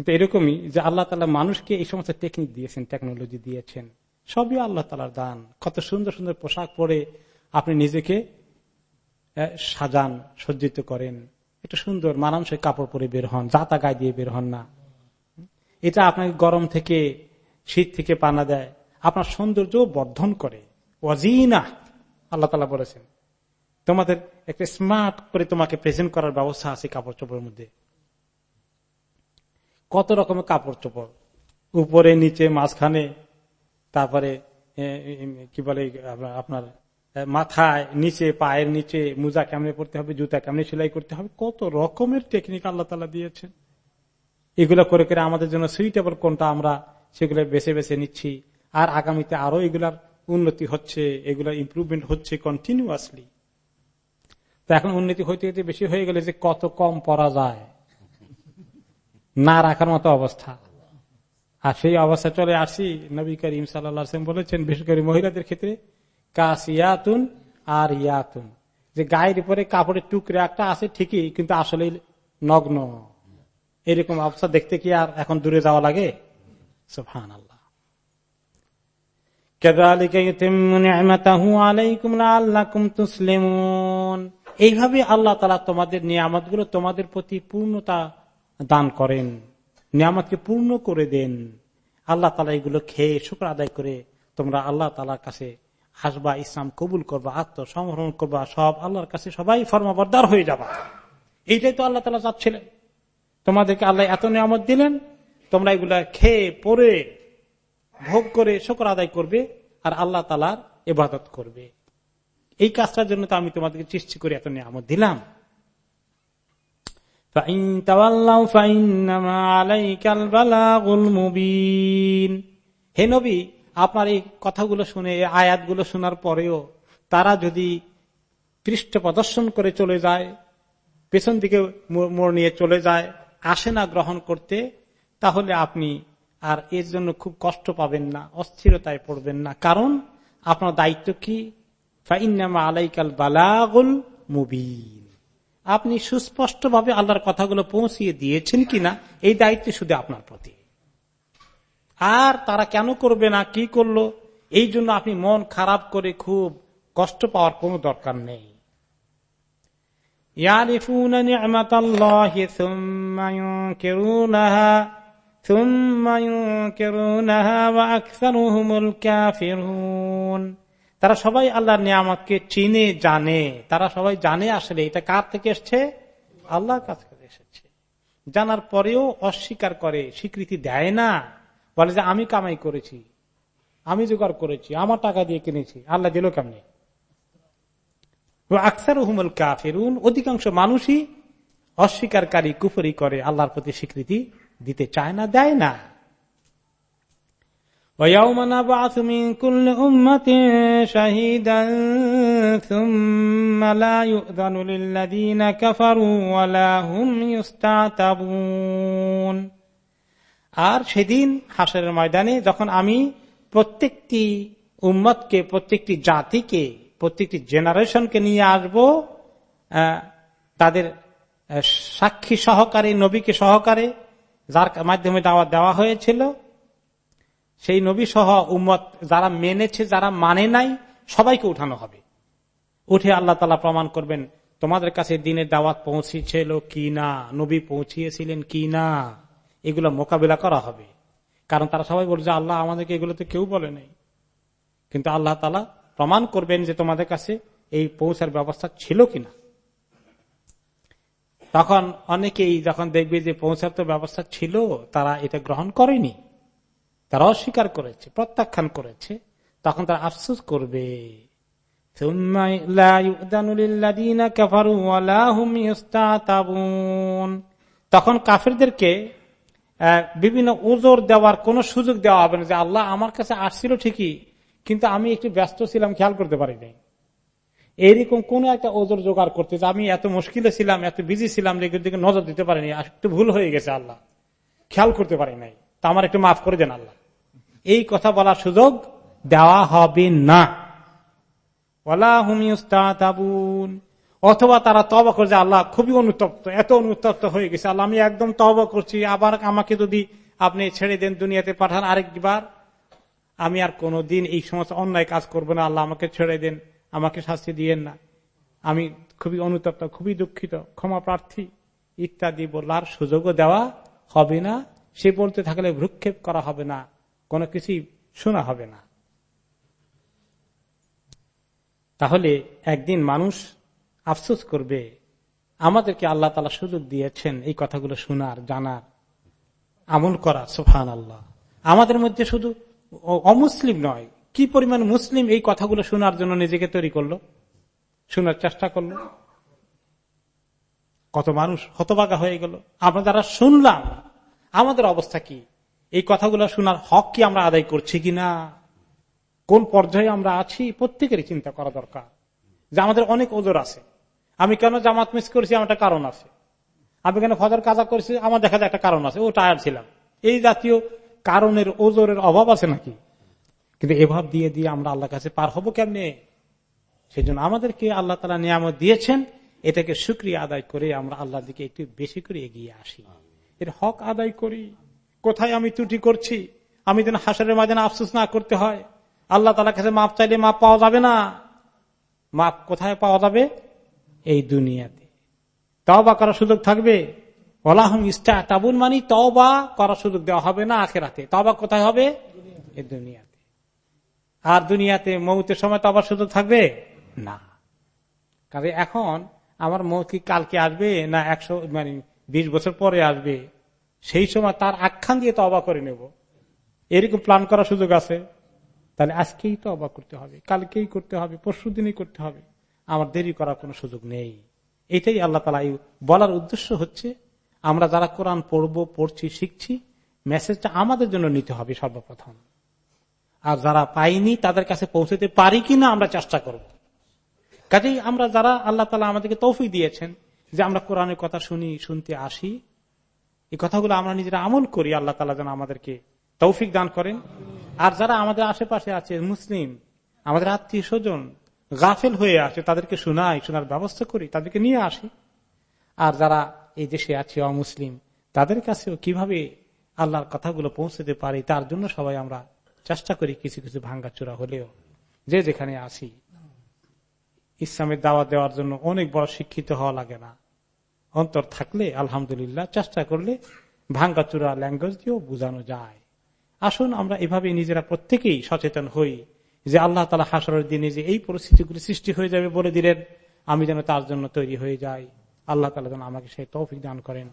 কিন্তু এরকমই যে আল্লাহ তালা মানুষকে এই সমস্ত টেকনিক দিয়েছেন টেকনোলজি দিয়েছেন। সবই আল্লাহ তালার দান। কত সুন্দর সুন্দর পোশাক পরে আপনি নিজেকে সাজান, সজ্জিত করেন। এটা সুন্দর, মানানসই কাপড় পরে বের হন, জাতা গায়ে দিয়ে বের হন না। এটা আপনাকে গরম থেকে, শীত থেকে পানা দেয়। আপনার সৌন্দর্য বর্ধন করে। ওয়াজিনা, আল্লাহ তালা বলেছেন। তোমাদের একটা স্মার্ট করে তোমাকে প্রেজেন্ট করার ব্যবস্থা আছে কাপড় চোপড়ের মধ্যে। কত রকমের কাপড় চোপড় উপরে, নিচে, মাঝখানে, তারপরে কি বলে, আপনার মাথায়, নিচে, পায়ের নিচে, মোজা কেমনে পড়তে হবে, জুতা কেমনে সেলাই করতে হবে, কত রকমের টেকনিক আল্লাহ তালা দিয়েছেন। এগুলো করে করে আমাদের জন্য সুইটেবল কোনটা আমরা সেগুলো বেছে বেছে নিচ্ছি। আর আগামীতে আরও এগুলার উন্নতি হচ্ছে এগুলো ইম্প্রুভমেন্ট হচ্ছে কন্টিনিউয়াসলি তো এখন উন্নতি হইতে হইতে বেশি হয়ে গেলে যে কত কম পরা যায়। না রাখার মতো অবস্থা। আর সেই অবস্থা চলে আসি, নবী করিম সাল্লাম বলেছেন, বিশেষ করে মহিলাদের ক্ষেত্রে, কাসিয়াতুন আর ইয়াতুন। যে গায়ের উপরে কাপড়ের টুকরে একটা আছে ঠিকই, কিন্তু আসলে নগ্ন। এরকম অবস্থা দেখতে কি আর এখন দূরে যাওয়া লাগে? সুফান আল্লাহ এইভাবে আল্লাহ তালা তোমাদের নিয়ামতগুলো তোমাদের প্রতি পূর্ণতা দান করেন, নিয়ামতকে পূর্ণ করে দেন। আল্লাহ তালা এগুলো খেয়ে শুক্র আদায় করে তোমরা আল্লাহ তালার কাছে আসবা, ইসলাম কবুল করবা আত্মসংগ্রহণ করবা, সব আল্লাহর কাছে সবাই ফর্মাবরদার হয়ে যাবা। এইটাই তো আল্লাহ তালা চাচ্ছিলেন। তোমাদেরকে আল্লাহ এত নিয়ামত দিলেন, তোমরা এগুলা খেয়ে পরে ভোগ করে শকর আদায় করবে আর আল্লাহ তালার এবাদত করবে। এই কাজটার জন্য তো আমি তোমাদেরকে সৃষ্টি করে এত নিয়ামত দিলাম। হে নবী, আপনার এই কথাগুলো শুনে আয়াতগুলো শোনার পরেও তারা যদি পৃষ্ঠ প্রদর্শন করে চলে যায়, পেছন দিকে মোড় নিয়ে চলে যায়, আসে না গ্রহণ করতে, তাহলে আপনি আর এর জন্য খুব কষ্ট পাবেন না, অস্থিরতায় পড়বেন না। কারণ আপনার দায়িত্ব কি? ফাইনামা আলাইকাল বালাগুল মুবিন আপনি সুস্পষ্টভাবে আল্লাহর কথাগুলো পৌঁছিয়ে দিয়েছেন কিনা এই দায়িত্ব শুধু আপনার প্রতি আর তারা কেন করবে না কি করলো এই জন্য আপনি মন খারাপ করে খুব কষ্ট পাওয়ার কোনো দরকার নেই يعرفون نعمة الله ثم ينكرونها ثم ينكرونها وأكثرهم الكافرون তারা সবাই আল্লাহর নিয়ামতকে চিনে, জানে। তারা সবাই জানে আসলে এটা কার থেকে এসছে? আল্লাহর কাছ থেকে এসেছে। জানার পরেও অস্বীকার করে, স্বীকৃতি দেয় না। বলে যে, আমি কামাই করেছি। আমি জোগাড় করেছি। আমার টাকা দিয়ে কিনেছি। আল্লাহ দিল কেমনি? আকসার হুমুল কাফেরুন, অধিকাংশ মানুষই অস্বীকারী, কুফরি করে, আল্লাহর প্রতি স্বীকৃতি দিতে চায় না, দেয় না। ويوم نبعث من كل أمة شهيدا ثم لا يؤذن للذين كفروا ولا هم يستعتبون আর সেদিন হাসরের ময়দানে যখন আমি প্রত্যেকটি উম্মতকে প্রত্যেকটি জাতিকে প্রত্যেকটি জেনারেশনকে নিয়ে আসব তাদের সাক্ষী সহকারে নবীকে সহকারে যার মাধ্যমে দাওয়াত দেওয়া হয়েছিল সেই নবী সহ উম্মত যারা মেনেছে, যারা মানে নাই, সবাইকে উঠানো হবে। উঠে আল্লাহ তালা প্রমাণ করবেন, তোমাদের কাছে দিনের দাওয়াত পৌঁছেছিল কি না? নবী পৌঁছিয়েছিলেন কি না? এগুলো মোকাবিলা করা হবে। কারণ তারা সবাই বলছে, আল্লাহ আমাদেরকে এগুলোতে কেউ বলে নাই। কিন্তু আল্লাহ তালা প্রমাণ করবেন যে তোমাদের কাছে এই পৌঁছার ব্যবস্থা ছিল কিনা। তখন অনেকেই যখন দেখবে যে পৌঁছার তো ব্যবস্থা ছিল, তারা এটা গ্রহণ করেনি। তারা অস্বীকার করেছে, প্রত্যাখ্যান করেছে, তখন তারা আফসুস করবে। তখন কাফেরদেরকে বিভিন্ন ওজোর দেওয়ার কোন সুযোগ দেওয়া হবে না যে আল্লাহ আমার কাছে আসছিল ঠিকই, কিন্তু আমি একটু ব্যস্ত ছিলাম, খেয়াল করতে পারি নাই। এইরকম কোন একটা ওজোর জোগাড় করতে আমি এত মুশকিলে ছিলাম, এত বিজি ছিলাম যে দিকে নজর দিতে পারিনি একটু ভুল হয়ে গেছে আল্লাহ। খেয়াল করতে পারি নাই। তা আমার একটু মাফ করে দেন আল্লাহ। এই কথা বলার সুযোগ দেওয়া হবে না। অথবা তারা তবা করছে, আল্লাহ খুবই অনুতপ্ত, এত অনুতপ্ত হয়ে গেছে। আল্লাহ, আমি একদম তবা করছি, আবার আমাকে যদি আপনি ছেড়ে দেন দুনিয়াতে পাঠান আরেকবার, আমি আর কোনদিন এই সমস্ত অন্যায় কাজ করব না। আল্লাহ, আমাকে ছেড়ে দেন, আমাকে শাস্তি দিয়েন না। আমি খুবই অনুতপ্ত, খুবই দুঃখিত, ক্ষমা প্রার্থী ইত্যাদি বলার সুযোগও দেওয়া হবে না। সে বলতে থাকলে ভ্রুক্ষেপ করা হবে না। কোনো কিছুই শোনা হবে না। তাহলে একদিন মানুষ আফসোস করবে, আমাদেরকে আল্লাহ তালা সুযোগ দিয়েছেন এই কথাগুলো শোনার, জানার, আমল করা সোফান আল্লাহ আমাদের মধ্যে শুধু অমুসলিম নয়, কি পরিমাণ মুসলিম এই কথাগুলো শোনার জন্য নিজেকে তৈরি করল, শোনার চেষ্টা করল। কত মানুষ হতবাগা হয়ে গেল। আমরা যারা শুনলাম, আমাদের অবস্থা কি? এই কথাগুলো শোনার হক কি আমরা আদায় করছি কিনা? কোন পর্যায়ে আমরা আছি? প্রত্যেকেরই চিন্তা করা দরকার। যে আমাদের অনেক ওজোর আছে। আমি কেন জামাত মিস করেছি? আমার একটা কারণ আছে। আমি কেন ফজর কাজা করেছি? আমার দেখা যায় একটা কারণ আছে। ও টায়ার ছিলাম। এই জাতীয় কারণের, ওজোরের অভাব আছে নাকি? কিন্তু এভাব দিয়ে দিয়ে আমরা আল্লাহ কাছে পার হব কেমনে? সেই জন্য আমাদেরকে আল্লাহ তালা নিয়ামত দিয়েছেন। এটাকে সুক্রিয়া আদায় করে আমরা আল্লাহর দিকে একটু বেশি করে এগিয়ে আসি। এর হক আদায় করি। কোথায় আমি ত্রুটি করছি? আমি যেন হাসরের মাঝে আফসোস না করতে হয়। আল্লাহ তালা কাছে মাপ চাইলে মাপ পাওয়া যাবে না। মাপ কোথায় পাওয়া যাবে? এই দুনিয়াতে। তবা করার সুযোগ থাকবে? ওলাহম ইস্টা তাবুন মানি তবা করার সুযোগ দেওয়া হবে না আখেরাতে। তবা কোথায় হবে? এই দুনিয়াতে। আর দুনিয়াতে মৌতের সময় তবার সুযোগ থাকবে? না। কাজে এখন আমার মৌ কি কালকে আসবে না একশো মানে বিশ বছর পরে আসবে? সেই সময় তার আখ্যান দিয়ে তো অবাক করে নেব। এরকম প্ল্যান করার সুযোগ আছে? তাহলে আজকেই তো অবাক করতে হবে, কালকেই করতে হবে, পরশু দিনই করতে হবে। আমার দেরি করার কোনো সুযোগ নেই। এটাই আল্লাহ তালা বলার উদ্দেশ্য হচ্ছে, আমরা যারা কোরআন পড়ব, পড়ছি, শিখছি মেসেজটা আমাদের জন্য নিতে হবে সর্বপ্রথম। আর যারা পাইনি, তাদের কাছে পৌঁছতে পারি কিনা আমরা চেষ্টা করব। কাজেই আমরা যারা আল্লাহ তালা আমাদেরকে তৌফি দিয়েছেন, যে আমরা কোরআনের কথা শুনি, শুনতে আসি এই কথাগুলো আমরা নিজেরা আমল করি, আল্লাহ তালা যেন আমাদেরকে তৌফিক দান করেন। আর যারা আমাদের আশেপাশে আছে, মুসলিম, আমাদের আত্মীয় স্বজন, গাফেল হয়ে আছে, তাদেরকে শোনাই, শোনার ব্যবস্থা করি, তাদেরকে নিয়ে আসি। আর যারা এই দেশে আছে, অমুসলিম, তাদের কাছেও কীভাবে আল্লাহর কথাগুলো পৌঁছতে পারি, তার জন্য সবাই আমরা চেষ্টা করি কিছু কিছু ভাঙ্গাচোরা হলেও। যে যেখানে আসি ইসলামের দাওয়া দেওয়ার জন্য অনেক বড় শিক্ষিত হওয়া লাগে না। অন্তর থাকলে আলহামদুলিল্লাহ চেষ্টা করলে ভাঙ্গাচুরা ল্যাঙ্গুয়েজ দিয়েও বোঝানো যায়। আসুন আমরা এভাবে নিজেরা প্রত্যেকেই সচেতন হই যে আল্লাহ তালা হাসরের দিনে যে এই পরিস্থিতিগুলি সৃষ্টি হয়ে যাবে বলে দিলেন, আমি যেন তার জন্য তৈরি হয়ে যাই। আল্লাহ তালা যেন আমাকে সেই তৌফিক দান করেন।